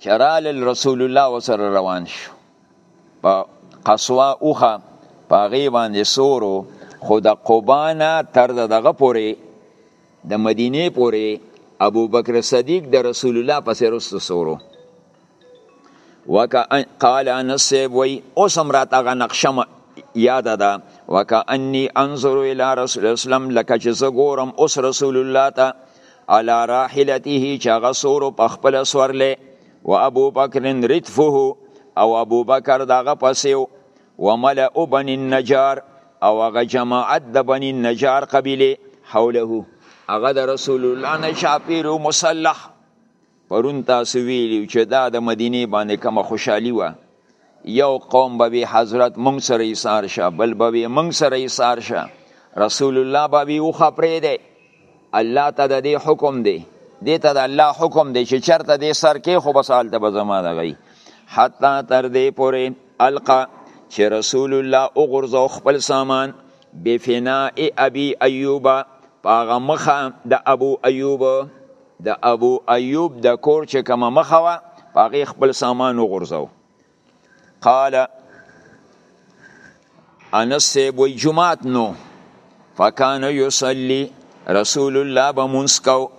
چې رالل رسول الله وسره روان شو په قصوا اوخه په هغې باندې سورو خو د قبا نه تر د دغه پورې د مدینې پورې ابوبکر صدیق د رسول الله پسې رسته سورو وکا قال انس صاحب وی اوس هم راته هغه نقشه یاد ده وکا انی انظر الی رسول اسلام لکه چې زه ګورم اوس رسول الله ته على راحلته چې هغه سورو په خپل سورلې و ابو بکر ردفه او ابو بکر دغه پسیو و ملأ بني النجار او هغه جماعت د بني النجار قبیله حوله هغه د رسول الله نه چاپیرو مسلح پرون تاسو ویلی چې دا د مدینه باندې کومه خوشحالي وه یو قوم به وی حضرت مونږ سره ایثار شه بل به وی مونږ سره ایثار شه رسول الله به وی او خپرې دی الله ته د دې حکم دی دې ته د الله حکم دی چې چرته دې سر کې خو بسال ته به زما دغی حتی تر دې پورې القا چې رسول الله او غرزو خپل سامان بفناء ابي ايوب پاغه مخه د ابو ايوب د ابو ایوب د کور چې کومه مخه وه په هغې خپل سامان وغورځوه قال انس صاحب وی جماعت نو فکان یصلی رسول الله به مونږ کو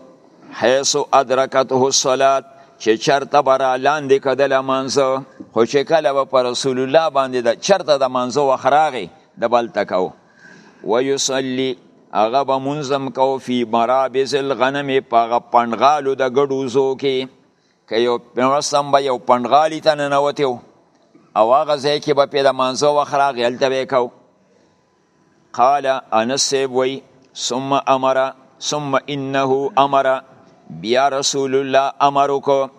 حيث ادرکته الصلاه چې چرته بر لاندې کدل مانزه خو چې کله په رسول الله باندې د چرته د مانزه وخراغي د بل تکاو ويصلي هغه به منظم کو فی مرابز الغنم پاغه پنډغالو د ګډو زو کې که یو پیوستم به یو پنډغالی ته ننوتی او هغه ځای کې به پې د مانځه وخت راغی هلته به کو قال انس صاحب وی ثم امر ثم انه امر بیا رسول الله امر وکړو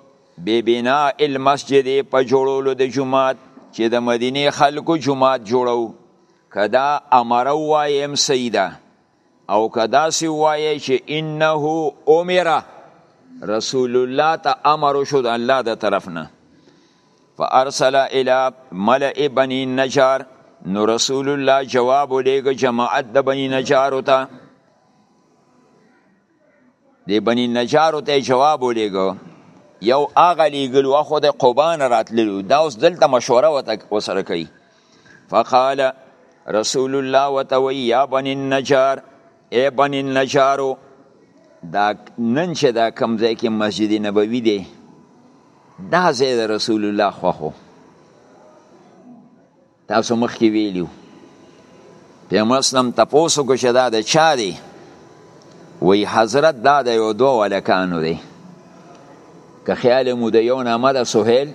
بی بناء المسجد په جوړولو د جماعت چې د مدینه خلکو جماعت جوړو که دا امره ووایم صحیح ده او که داسې ووایې چې انه امره رسول الله ته امر وشو د الله د طرف نه فارسل الى ملئ بني النجار نو رسول الله جواب ولېږه جماعت د بني نجارو ته دی بنی نجارو ته جواب ولېګو یو هغه لیګل واخو د قبان راتللو دا اوس دلته مشوره وته وسره کوي فقال رسول الله وتوي یا بنی النجار ای بنی النجارو دا نن چې دا کم ځای کې مسجد نبوي دی دا ځای د رسول الله خوخو تاسو مخکې ویلیو پیغمبر اسلام تپوسو کو چې دا د چا دی وی حضرت دا د یو دوه ولکانو دی که خیال مو د یو نامه ده سهیل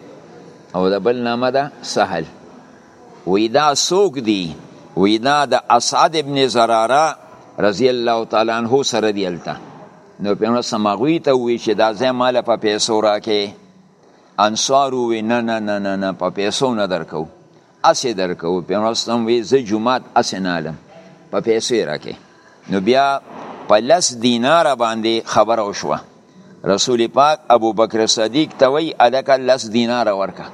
او د بل نامه ده سهل وی دا سوک دی وی دا د اسعد ابن زراره رضی الله تعالی عنہ سره دی الته نو پیغمبر سمغوی ته وی چې دا زه مال په پیسو راکې انصار وی نه نه نه نه نه په پیسو نه درکو اسې درکو پیغمبر اسلام وی زه جمعات اسې نه علم په پیسو راکې نو بیا په لس دینار باندې خبره وشوه رسول پاک ابو بکر صدیق ته وی الک لس دینار ورکه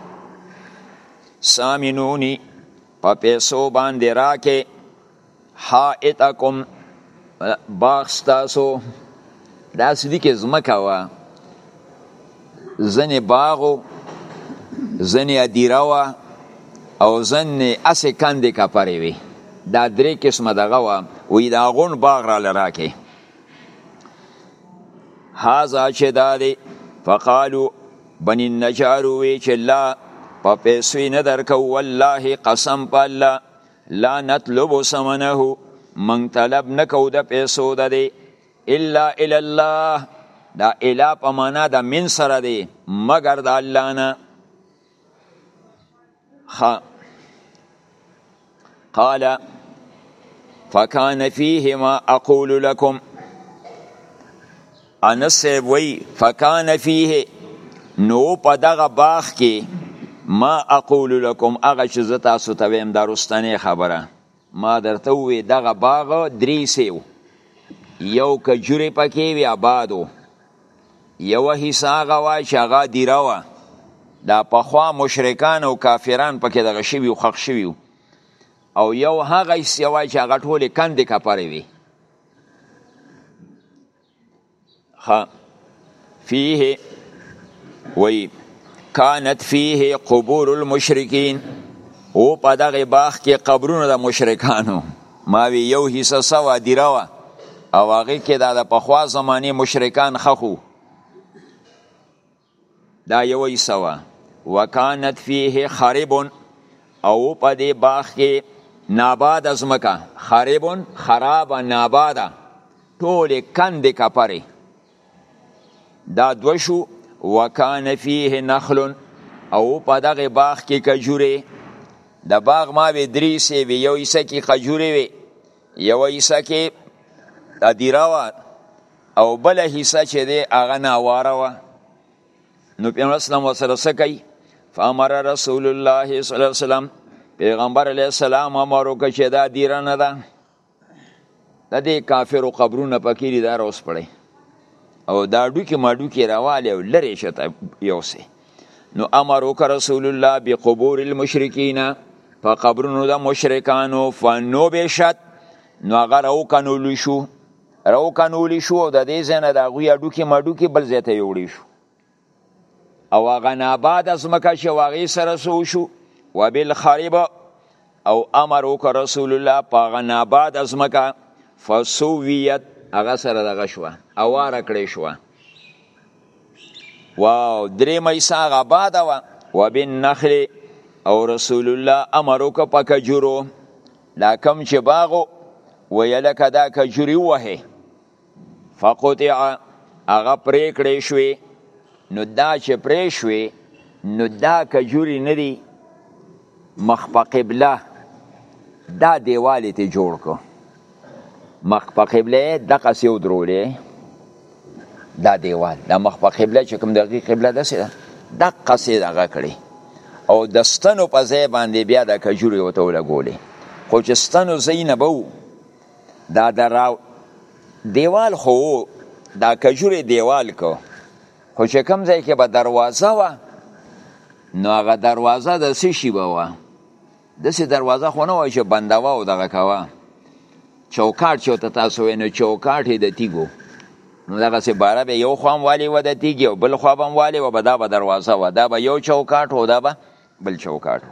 سامنونی په پیسو باندې راکې حائطکم باغ ستاسو دا سدی کې زمکه وا زنې باغو زنې ادیره وا او زنې اسې کندې کپرې وي دا درې قسمه دغه وا وی دا غون باغ را لراکې هازا چې دا دی فقالو بنی النجار وی چې لا په پیسوی نه درکو والله قسم په الله لا نطلب ثمنه من طلب نکو د پیسو د دی الا الی الله دا الا په معنا د من سره دی مگر د الله نه خ قال فكان فيهما اقول لكم انس صاحب وی فکان فیه نو په دغه باغ کې ما اقول لكم هغه چې زه تاسو ته ویم دا رستنې خبره ما درته وی دغه باغ درې سیو یو کجوري پکې وی آبادو یو حصہ هغه وا چې هغه دیره وه دا پخوا مشرکان او کافران پکې دغه شوي او خښ شوي او یو هغه حصه وا چې هغه ټولې کندې کپرې وي ها فيه وی كانت فيه قبور المشركين او په دغه باغ کې قبرونه د مشرکانو ما وی یو حصہ سوا دیراوه او هغه کې دا د پخوا زمانه مشرکان خخو دا یو حصه وه وکانت فيه خرب او په دې باغ کې ناباد ازمکه خرب خراب ناباد ټول کند کپره دا دوشو وکانه فيه نخل او په دغه باغ کې کجوره د باغ ما وی درې سی وی یو حصہ کې خجورې وی یو حصہ کې ادیره وه او بل حصہ چې دی هغه ناواره و نو پیغمبر اسلام وسره سکی فامر رسول الله صلی الله علیه وسلم پیغمبر علیه السلام امر وکړ چې دا دیره نه ده د دې کافرو قبرونه پکې دي دا روس پړي او دا ډوکی ما ډوکی راواله او لری شته یوسه نو امر وکړ رسول الله بقبور المشرکین په قبرونو د مشرکانو فنو بشت نو هغه راو کنول شو راوکنولی شو او د دې ځای نه د هغوی هډوکي مډوکي بل ځای ته یوړی شو او هغه ناباد ځمکه چې هغې سره څه وشو وبالخرب او امر وکړ رسول الله په هغه ناباد ځمکه فسویت هغه سره دغه شوه اواره کړې شوه واو درې مې ساغه باد و وبالنخل او رسول الله امر وکړ په کجورو دا کم چې باغو ویل کدا کجوري وه فقطع هغه پرې کړې شوې نو دا چې پرې شوې نو دا کجوري نه دی مخ په قبله دا دیوال ته جوړ کو مخ په قبله دغه سیو درولې دا دیوال د مخ په قبله چې کوم دغه قبله ده سره دقه سي دغه کړي او د ستنو په ځای باندې بیا د کجوري وته ولګولې خو چې ستنو زین به دا دراو دیوال خو دا کجوري دیوال کو خو چې کوم ځای کې به دروازه و نو هغه دروازه د سشي به و دسې دروازه خو نه وای چې بندوه او دغه کوه چوکاټ چې ته تاسو وای نو چوکاټ یې د تیګو نو دغسې باره به یو خوا هم والې وه د تیګې او بل خوا به هم والې وه به دا به دروازه وه دا به یو چوکاټ و دا به بل چوکاټ و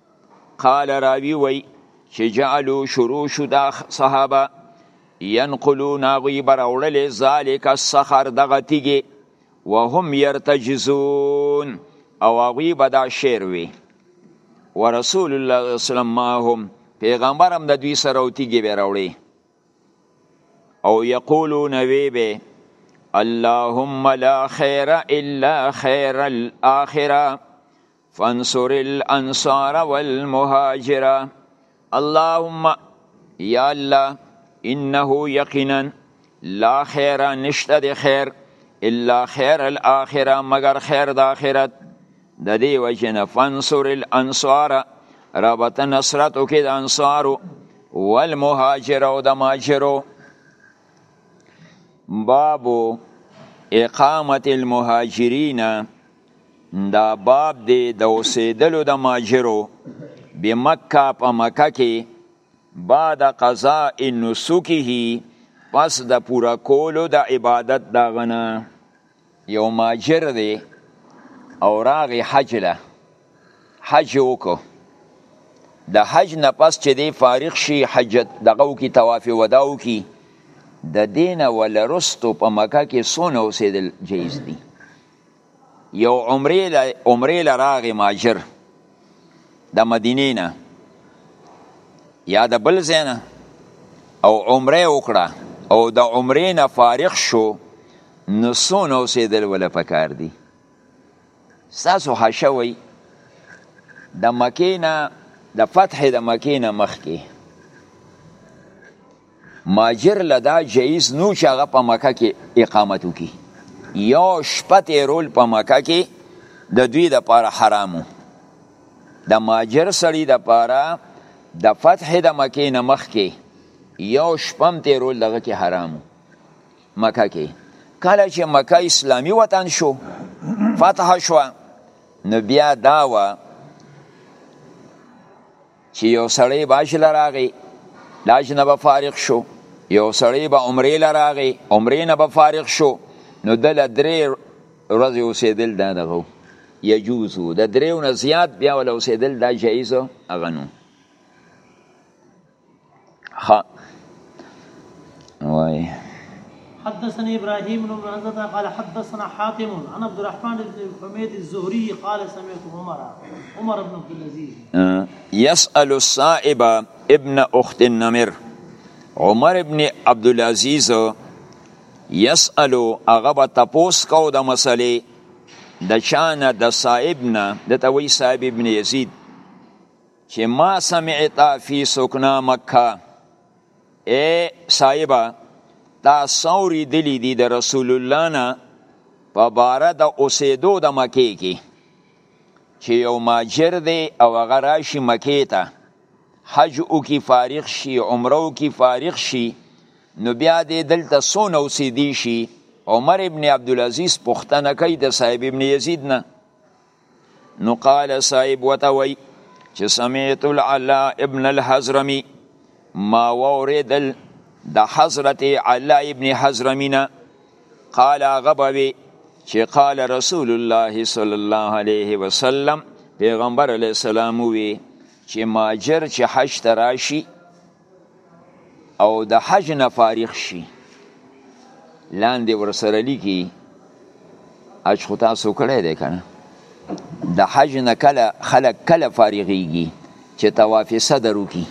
قال راوی وی چې جعلو شروع شو دا صحابه ينقلون غوی براوړل ذالک الصخر دغه تیګي وهم يرتجزون او غوی به دا شعر وی ورسول الله صلی الله علیه وسلم ما هم پیغمبر هم د دوی سره او تیګي به راوړي او یقولون وی به اللهم لا خير الا خير الاخره فانصر الانصار والمهاجر اللهم یا الله انه یقینا لا خیر نشته د خیر الا خیر الاخره مگر خیر د اخرت د دې وجنه فانصر الانصار رابط نصرت او کې د انصارو والمهاجر او د ماجرو باب اقامت المهاجرین دا باب دی د اوسېدلو د ماجرو بمکه په مکه کې بعد قضاء نسکه پس د پورا کولو د عبادت دا غنه یو ماجر دی او راغی حج له حج وکړو د حج نه پس چې دی فارغ شي حجت دغه کی طواف وداو کی د دینه ولرستو په مکه کې سونه اوسېدل جایز دي یو عمره له راغی ماجر د مدینې نه یا د بل ځای نه او عمره وکړه او د عمرې نه فارغ شو نو څو نه اوسېدل وله پکار دي ستاسو حشه وی د مکې نه د فتح د مکې نه مخکې ماجر له دا جایز نو چې هغه په مکه کې اقامت وکړي یو شپه تیرول په مکه کې د دوی د پاره حرامو د ماجر سړي د پاره د فتح د مکې نه مخکې یو شپم تیرول دغه کې حرامو مکه کې کله چې مکه اسلامی وطن شو فتح شو نو بیا دا و چې یو سړی باج لراغي لاج نه به فارغ شو یو سړی به عمرې لراغي عمرې نه به فارغ شو نو دل درې ورځې اوسېدل دا دغه یجوزو د دریو نه زیات بیا ول اوسېدل دا جایز هغه نو ها وای حدثني ابراهيم بن معزه قال حدثنا حاتم عن عبد الرحمن بن حميد الزهري قال سمعت عمر عمر بن عبد العزيز يسأل الصائب ابن اخت النمر عمر ابن عبد العزيز يسأل اغه تپوس کو د مسلې د چانه د صائب نه د توي صائب ابن يزيد چې ما سمعت فی سکنا مکه اے صاحبہ تا سوري دلی دي د رسول الله نه په باره د اوسېدو د مکه کې چې یو ماجر دی او هغه راشي مکه ته حج او کی فارغ شي عمره او کی فارغ شي نو بیا دې دلته سونه اوسېدي شي عمر ابن عبدالعزیز پښتنه کوي د صاحب ابن یزید نه نو قال صاحب وتوي چې سمعت العلا ابن الحزرمي ما وردل د حضرت علا ابن حزرمينا قال غبوي چې قال رسول الله صلی الله علیه وسلم پیغمبر علیه السلام وی چې ماجر چې حج تراشي او د حج نه فارغ شي لاندې ورسره لیکي حج خو تاسو کړی دی کنه د حج نه کله خلک کله فارغیږي چې طواف صدر وکي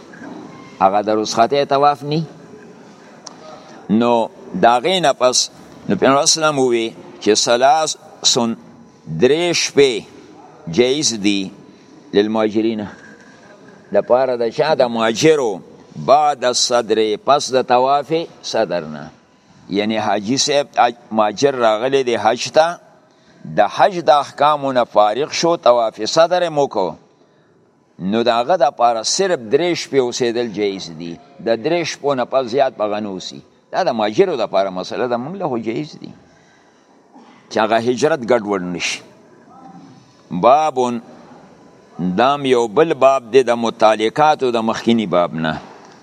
هغه د رسخته طواف ني نو دا غینه پس نو پیغمبر اسلام وی چې سلاس سن درې شپې جایز دي للمهاجرین د پاره د چا د مهاجرو بعد الصدر پس د طواف صدر نه یعنی حاجی صاحب مهاجر راغلی دی حج ته د حج د احکامو نه فارغ شو طواف صدر مو کو نو د هغه لپاره صرف درې شپې اوسېدل جایز دي د درې شپو نه پس زیات به هغه نه اوسي دا د مهاجرو لپاره مسله ده موږ له خو جایز دي چې هغه هجرت ګډوډ نه شي بابون دام یو بل باب دی د متعلقاتو د مخکینی باب نه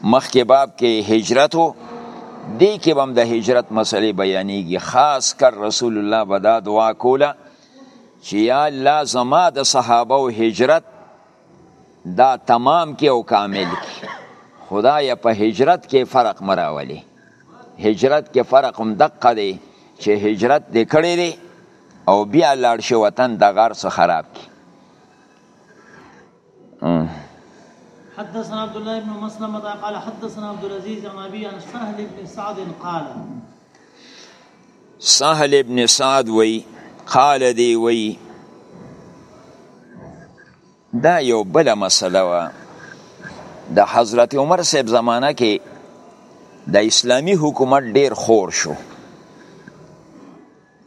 مخکې باب کې هجرت و دې کې به هم د هجرت مسلې بیانېږي خاص کر رسول الله به دا دعا کوله چې یا الله زما د صحابه او هجرت دا تمام کې او کامل کې خدای په هجرت کې فرق مراولي هجرت کې فرق هم دقه دی چې هجرت دې کړی دی او بیا لاړ شي وطن د غار څخه خراب کی حدثنا عبد الله بن مسلمة قال حدثنا عبد العزيز عن ابي عن سهل بن سعد قال سهل بن سعد وی قال دی وی دا یو بل مسله وا د حضرت عمر صاحب زمانہ کې د اسلامی حکومت ډیر خور شو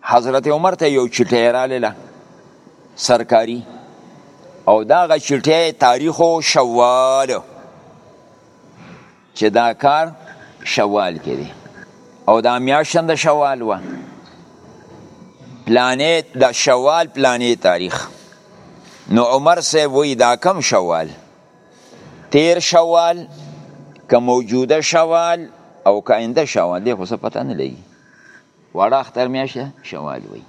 حضرت عمر ته یو چټی رالیله سرکاری او دا غ چټی تاریخ او شوال چې دا کار شوال کې دی او دا میاشتند شوال و پلانیت د شوال پلانې تاریخ نو عمر سه وی دا کم شوال تیر شوال که موجوده شوال او که آینده شوال دی خو څه پته نه لګي واړه اختر میاشت شوال وي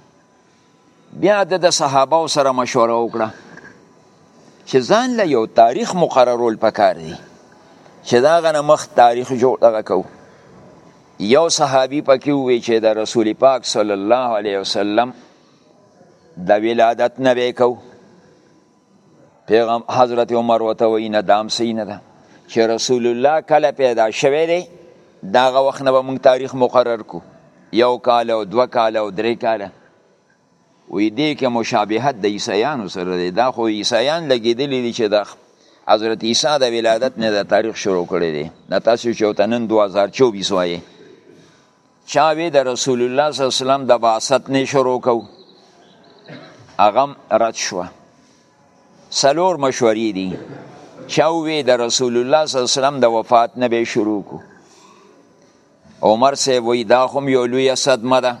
بیا د د صحابه سره مشوره وکړه چې ځان له یو تاریخ مقررول پکار دی چې دا غنه مخ تاریخ جوړ دغه کو یو صحابي پکې وی چې د رسول پاک صلی الله علیه وسلم د ولادت نه وکاو پیغام حضرت عمر وته وی نه دام سین ده دا. چې رسول الله کله پیدا شوه دی داغه وخت نه به موږ تاریخ مقرر کو یو کال او دو کال او درې کال وی دی کې مشابهت د عیسایانو سره دی دا خو عیسایان لګیدلی دي چې د حضرت عیسی د ولادت نه د تاریخ شروع کړی دی دا تاسو چې وتنن 2024 وایي چا وی د رسول الله صلی الله علیه وسلم د بعثت نه شروع کو اغم رد شو سلور مشورې دي چا وی د رسول الله صلی الله علیه وسلم د وفات نه به شروع کو عمر سه وی دا هم یو لوی صدمه ده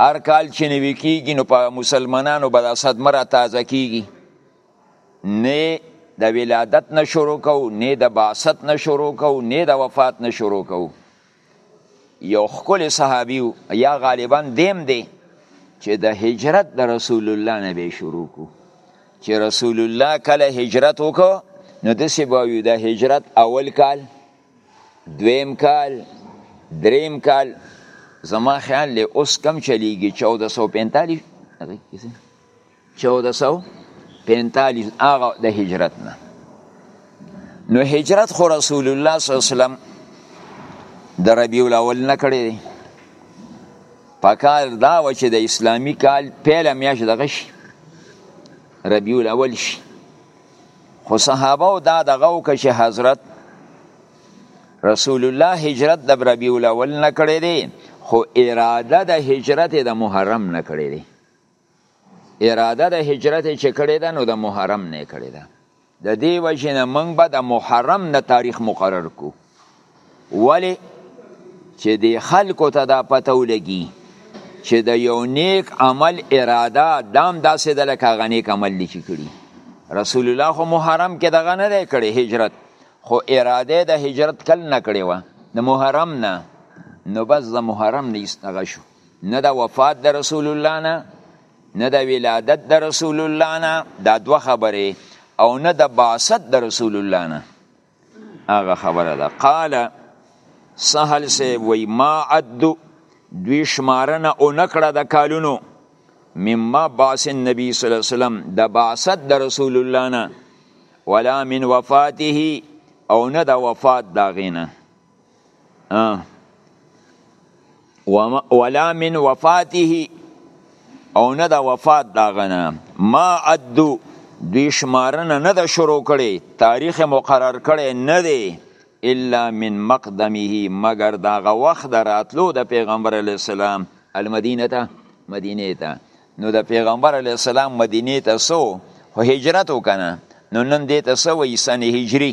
هر کال چې نوی کیږي نو په مسلمانانو به د صدمه را تازه کیږي نه د ولادت نه شروع کو نه د بعثت نه شروع کو نه د وفات نه شروع کو یو خکل صحابی یا غالبا دیم دی چې د هجرت د رسول الله نه به شروع کو چې رسول الله کله هجرت وکړو نو د سی باوی د هجرت اول کال دویم کال دریم کال زما خیال له اوس کم چلیږي 1445 1445 هغه د هجرت نه نو هجرت خو رسول الله صلی الله علیه وسلم د ربیع الاول نه کړی دی په کال دا و چې د اسلامی کال پیله میاشت دغه شي ربیع الاول شي خو صحابه او دا دغه وکړه چې حضرت رسول الله هجرت د ربیع الاول نه کړی دی خو اراده د هجرت د محرم نه کړی دی اراده د هجرت چې کړې ده نو د محرم نه کړې ده د دې وجې نه موږ به د محرم نه تاریخ مقرر کو ولی چې د خلکو ته دا پته ولګي چې د یو نیک عمل اراده دام داسې د لکه هغه نیک عمل دی چې کړي رسول الله خو محرم کې دغه نه دی کړی هجرت خو اراده د نه د وفات د رسول الله نه نه د ولادت د رسول الله نه دا دوه خبرې او نه د بعثت د رسول الله نه هغه خبره ده قال سهل سی وی ما عد دوی شمارنه او نکړه د کالونو مما بعث النبي صلی الله علیه وسلم د بعثت د رسول الله نه ولا من وفاته او نه د وفات دا غینه ولا من وفاته او نه د وفات دا غنه ما عدو دوی شمارنه نه ده شروع کړي تاریخ مقرر کړي نه دی الا من مقدمه مگر دا غ وخت دراتلو د پیغمبر علی السلام المدینه ته مدینه ته نو د پیغمبر علی السلام مدینه ته سو خو هجرت وکنه نو نن دې ته سو سنه هجری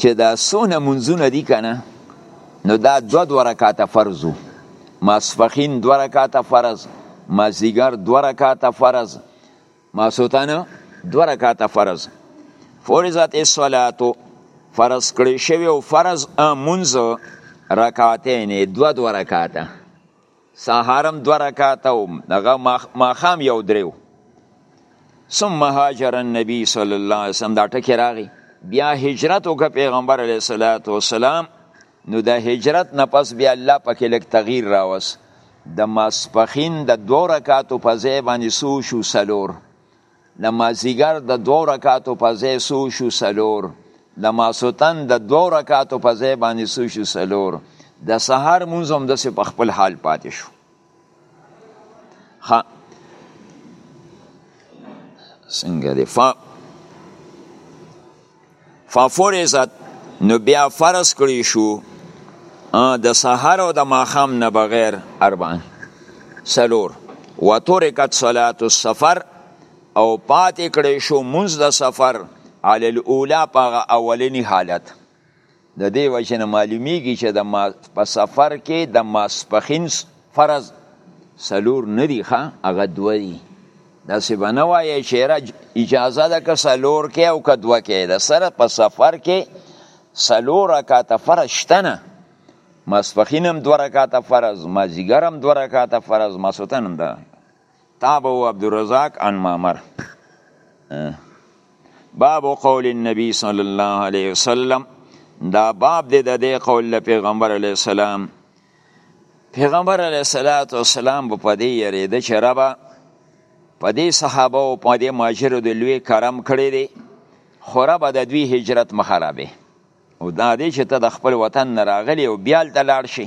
چې دا سونه منځونه دي کنه نو دا دو دو رکعاته فرض ماسپخین دو رکعاته فرض مازیګر دو رکعاته فرض ماسوتانه دو رکعاته فرض فرضت الصلاه فرض کړی شوی او فرض منځ رکعاتین دو دو رکعاته سهارم دو رکاته او دغه ماخام یو دریو ثم هاجر النبي صلی الله علیه وسلم دا ټکی راغی بیا هجرت وکړ پیغمبر علیه الصلاۃ والسلام نو د هجرت نه پس بیا الله پکې لک تغییر راوس د ماسپخین د دو رکاتو په ځای باندې سو شو سلور د مازیګر د دوو رکعاتو په ځای څو شو څلور د ماسوتن د دوو رکعاتو په ځای باندې څو شو څلور د سهار مونځ هم داسې په خپل حال پاتې شو ښه څنګه دی ففرزت نو بیا فرض کړی شو د سحر او د ماخام نه بغیر اربعن سلور وترکت صلات السفر او پاتې کړی شو منځ د سفر علی الاولا په اولنی حالت د دې وجې نه معلومیږي چې د ما په سفر کې د ماسپخین فرض سلور نه دي ښه هغه دوه دي داسې به نه وایې چې یاره اجازه ده که سلور کې او که دوه کې د سره په سفر کې سلور رکاته فرض شته نه ماسپخین هم دوه رکاته فرض مازیګر هم دوه رکاته فرض ماسوتن هم ده تابعه عبدالرزاق عن معمر باب قول النبي صلی الله علیه وسلم دا باب دی د دې قول له پیغمبر علی السلام پیغمبر علی الصلاۃ والسلام په دې یری د چربا په دې صحابه او په دې ماجر د لوی کرم کړی دی خورا به د دوی هجرت مخربه او دا دې چې ته د خپل وطن نه راغلی او بیا ته لاړ شي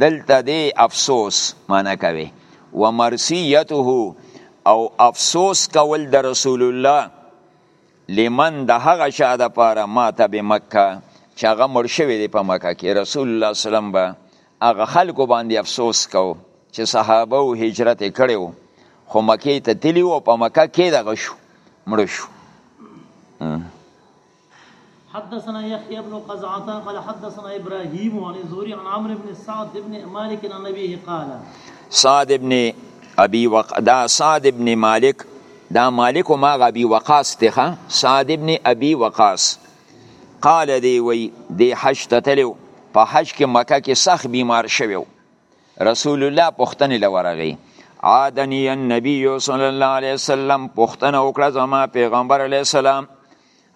دلته دی افسوس معنی کوي و مرسیته او افسوس کول د رسول الله لمن د هغه چا د پاره ماته به مکه چې هغه مړ شوی دی په مکه کې رسول الله سلام به هغه خلکو باندې افسوس کو چې صحابه او هجرت کړو خو مکه ته تلی او په مکه کې دغه شو مړ شو حدثنا يحيى بن قزعة قال حدثنا ابراهيم عن الزهري عن عمرو بن سعد بن مالك عن ابيه قال سعد بن ابي وق دا سعد بن مالك دا مالك ما ابي وقاص تخا سعد بن ابي وقاص قال دی وی دی حج ته تلو په حج کې مکه کې سخت بیمار شوی رسول الله پښتنه لورغی عادنی النبی صلی الله علیه وسلم پښتنه وکړه زما پیغمبر علیه السلام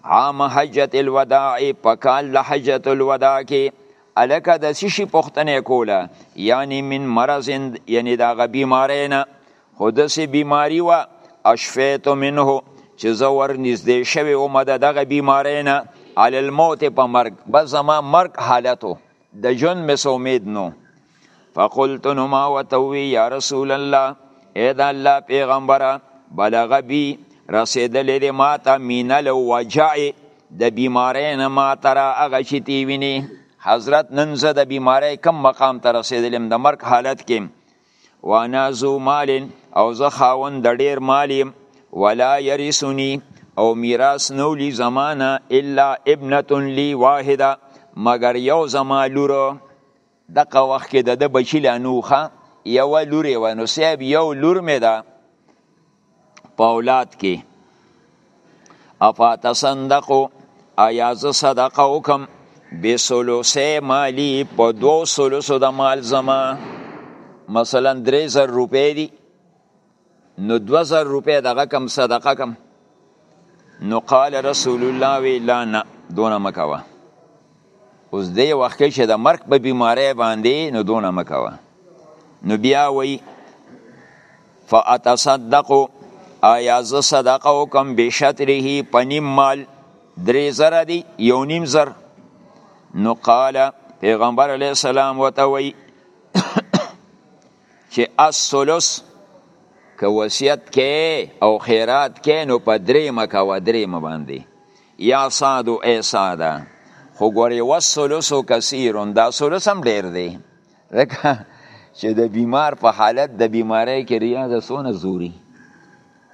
عام حجت الوداع په کال د حجت الوداع کې الکه د سشي پختنه کوله یعنی من مرض یعنی دا غ بیماری نه خو د سی بیماری و اشفیت منه چې زه ور نږدې شوی وم د دغه بیماری نه علی الموت په مرګ بس زما مرګ حالتو د ژوند مې امید نو فقلت نو ما وته وی یا رسول الله اې دا الله پیغمبره بلغ بی رسیدلې دې ما ته مینل وجع د بیمارۍ نه ما ته را هغه چې تی ویني حضرت نن زه د بیمارۍ کم مقام ته رسیدلم د مرګ حالت کې وانا ذو مال او زه خاوند د ډیر مال یم ولا یرثنی او میراث نو لی زمانه الا ابنه لی واحده مگر یو زما لور دغه وخت کې د ده بچي لا نه وخه یوه لور یې وه نو صاحب یو لور مې ده په اولاد کې افاتصندقو ایا زه صدقه وکم بسلوسه مالی په دوو سلوسو د مال زما مثلا درې زر روپۍ دي نو دو زر روپی دغه کم صدقه کم نو قال رسول الله وی لا نه دونه مکوه اوس دی وخت کې چې د مرګ په بیماری باندې نو دونه مکوه نو بیا وی فاتصدق آیا ز صدقه وکم بشتره پنیم مال درې زره دی یو نیم زر نو قال پیغمبر علیه السلام وتوی چې الثلث که وصیت کې او خیرات کې نو په درې مکه و درې باندې یا صاد او ایساده خو ګوري وسلس کثیر دا سلس هم ډیر دی ځکه چې د بیمار په حالت د بیماری کې ریا د سونه زوري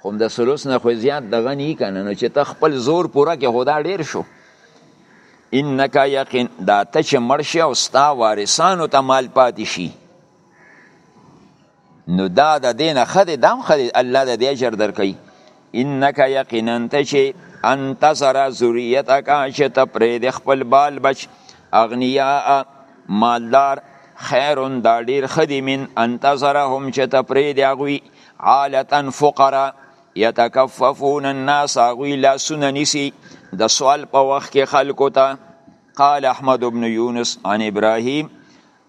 خو د سلس نه خو زیات دغه نه کنه نو چې ته خپل زور پوره کې خدا ډیر شو انک یقین دا ته چې مرشي او ستا وارثانو ته مال پاتې شي نو دا د دینه خدای دام خدای الله د دې اجر درکې انک یقینا ته چې انتصر ذریتک چې ته پرې د خپل بال بچ اغنیا مالدار خیرون دا ډیر خدی من انتصرهم چې ته پرې د اغوی عالتا فقرا یتکففون الناس اغوی لا سننسی د سوال په وخت کې خلکو ته قال احمد بن یونس عن ابراهیم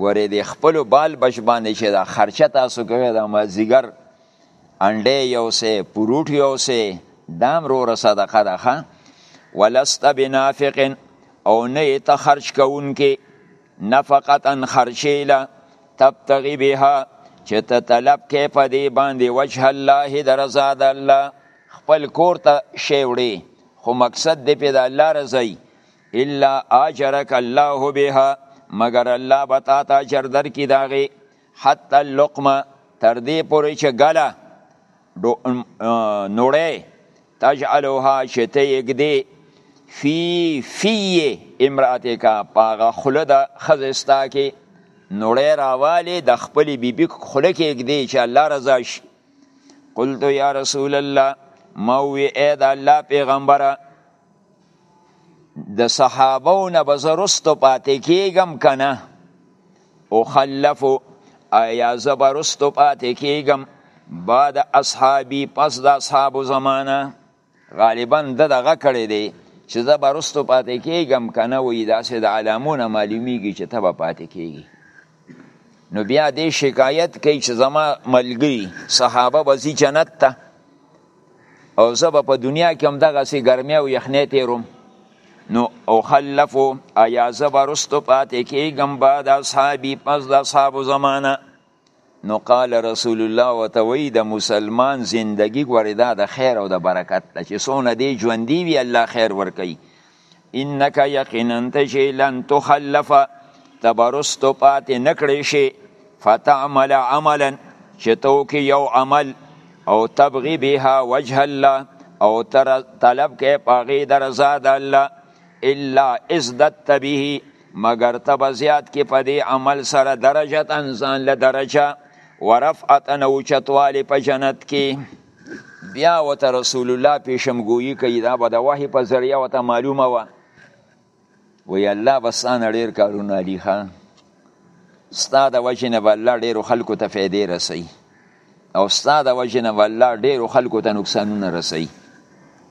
ګورې د خپل بال بچ باندې چې دا خرچه تاسو کوي دا مازیګر انډې یو سه پروټ یو سه دام رو صدقه ده ښه ولست بنافق او نه ته خرج کوون کې نفقتا خرچیلا تبتغي بها چې ته طلب کې په دې باندې وجه الله درزا د الله خپل کور ته شی وړي خو مقصد دې په د الله رضای الا اجرک الله بها مگر الله به تا ته اجر درکړي د هغې حتی اللقمه تر دې پورې چې ګله نوړی تجعلها چې ته یې ږدې فی فی امراتې کا په هغه خوله د ښځې ستا کې نوړی راوالې د خپلې بیبي خوله کې ږدې چې الله رضا شي قلت یا رسول الله ما وی اې د الله پیغمبره د صحابو نه به زه رستو پاتې کېږم که نه اخلفو ایا زه به رستو پاتې کېږم بعد اصحابي پس د اصحابو زمانه غالبا د دغه کړی دی چې زه به رستو پاتې کېږم که نه وایي داسې د علامونه معلومیږي چې ته به پاتې کېږي نو بیا دې شکایت کوي چې زما ملګري صحابه به ځي جنت ته او زه به په دنیا کې هم دغسې ګرمي او یخنۍ تېروم نو او خلفو ایا زه به رستو پاتې کېږم بعد اصحابي پس د اصحابو زمانه نو قال رسول الله ورته وایي د مسلمان زندګي ګورې دا د خیر او د برکت ده چې څونه دی ژوندی وي الله خیر ورکوي انک یقینا ته چې لن تخلف تبرست پاتې نکړې شي فتعمل عملا چې تو کې یو عمل او تبغي بها وجه الله او تر طلب کې پاغي درزا د الله الا ازدت به مگر تب زیات کې په دې عمل سره درجه انسان له درجه ورفعت نو چتواله په جنت کې بیا وته رسول الله پیشمګویی کوي دا به د وحی په ذریعه وته معلومه وه وی الله بسانه ډیر کارونه علی خان ستا د وجه نه الله ډیرو خلکو ته فایده رسي او ستا د وجه نه الله ډیرو خلکو ته نقصانونه رسي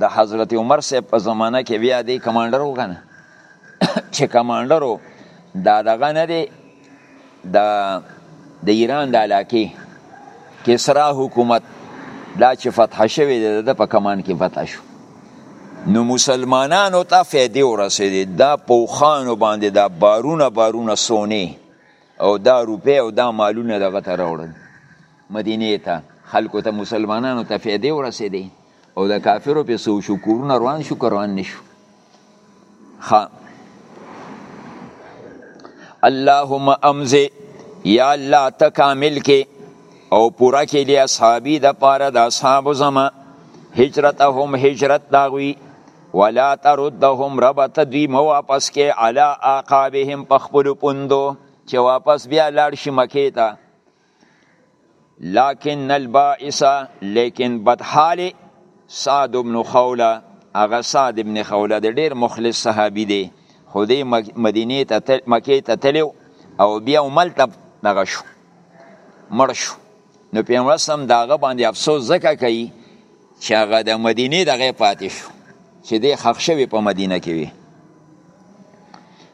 د حضرت عمر صاحب په زمانه کې بیا دی کمانډر و کنه چې کمانډر و دا دغه نه دی د د ایران د علاقې کسرا حکومت دا چې فتح شوی دی د په کمان کې فتح شو نو مسلمانانو ته فیدی ورسیدی دا پوخانو باندې دا بارونه بارونه سونی او دا روپی او دا مالونه دغه ته راوړل مدینه ته خلکو ته مسلمانانو ته فیدی ورسیدی او د کافرو په سو شو کورونه روان شو روان نشو خا اللهم امزه یا الله ته کامل کې او پورا کې دی اصحابي د پاره د اصحاب زما هجرتهم هجرت داوی ولا تردهم ربت دی مو واپس کې علا عقابهم پخپل پوندو چې واپس بیا لاړ شي مکې ته لكن البائس لیکن بدحال سعد بن خوله هغه سعد بن خوله د ډیر مخلص صحابي دی خو دی مدینه ته مکه ته تلو او بیا ملته دغه شو مړ شو نو پیغمبر سم داغه باندې افسوس زکه کوي چې هغه د مدینه دغه پاتې شو چې دی خښ شوی په مدینه کې وي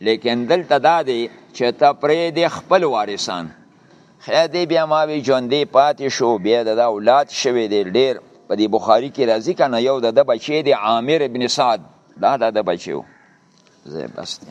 لیکن دلته دا دی چې ته پرې د خپل وارثان خیر دی بیا ما وی ژوندې پاتې شو بیا د اولاد شوی دی ډیر په دې بخاری کې راځي کنه یو د بچی دی عامر ابن سعد دا د بچیو زه بس دی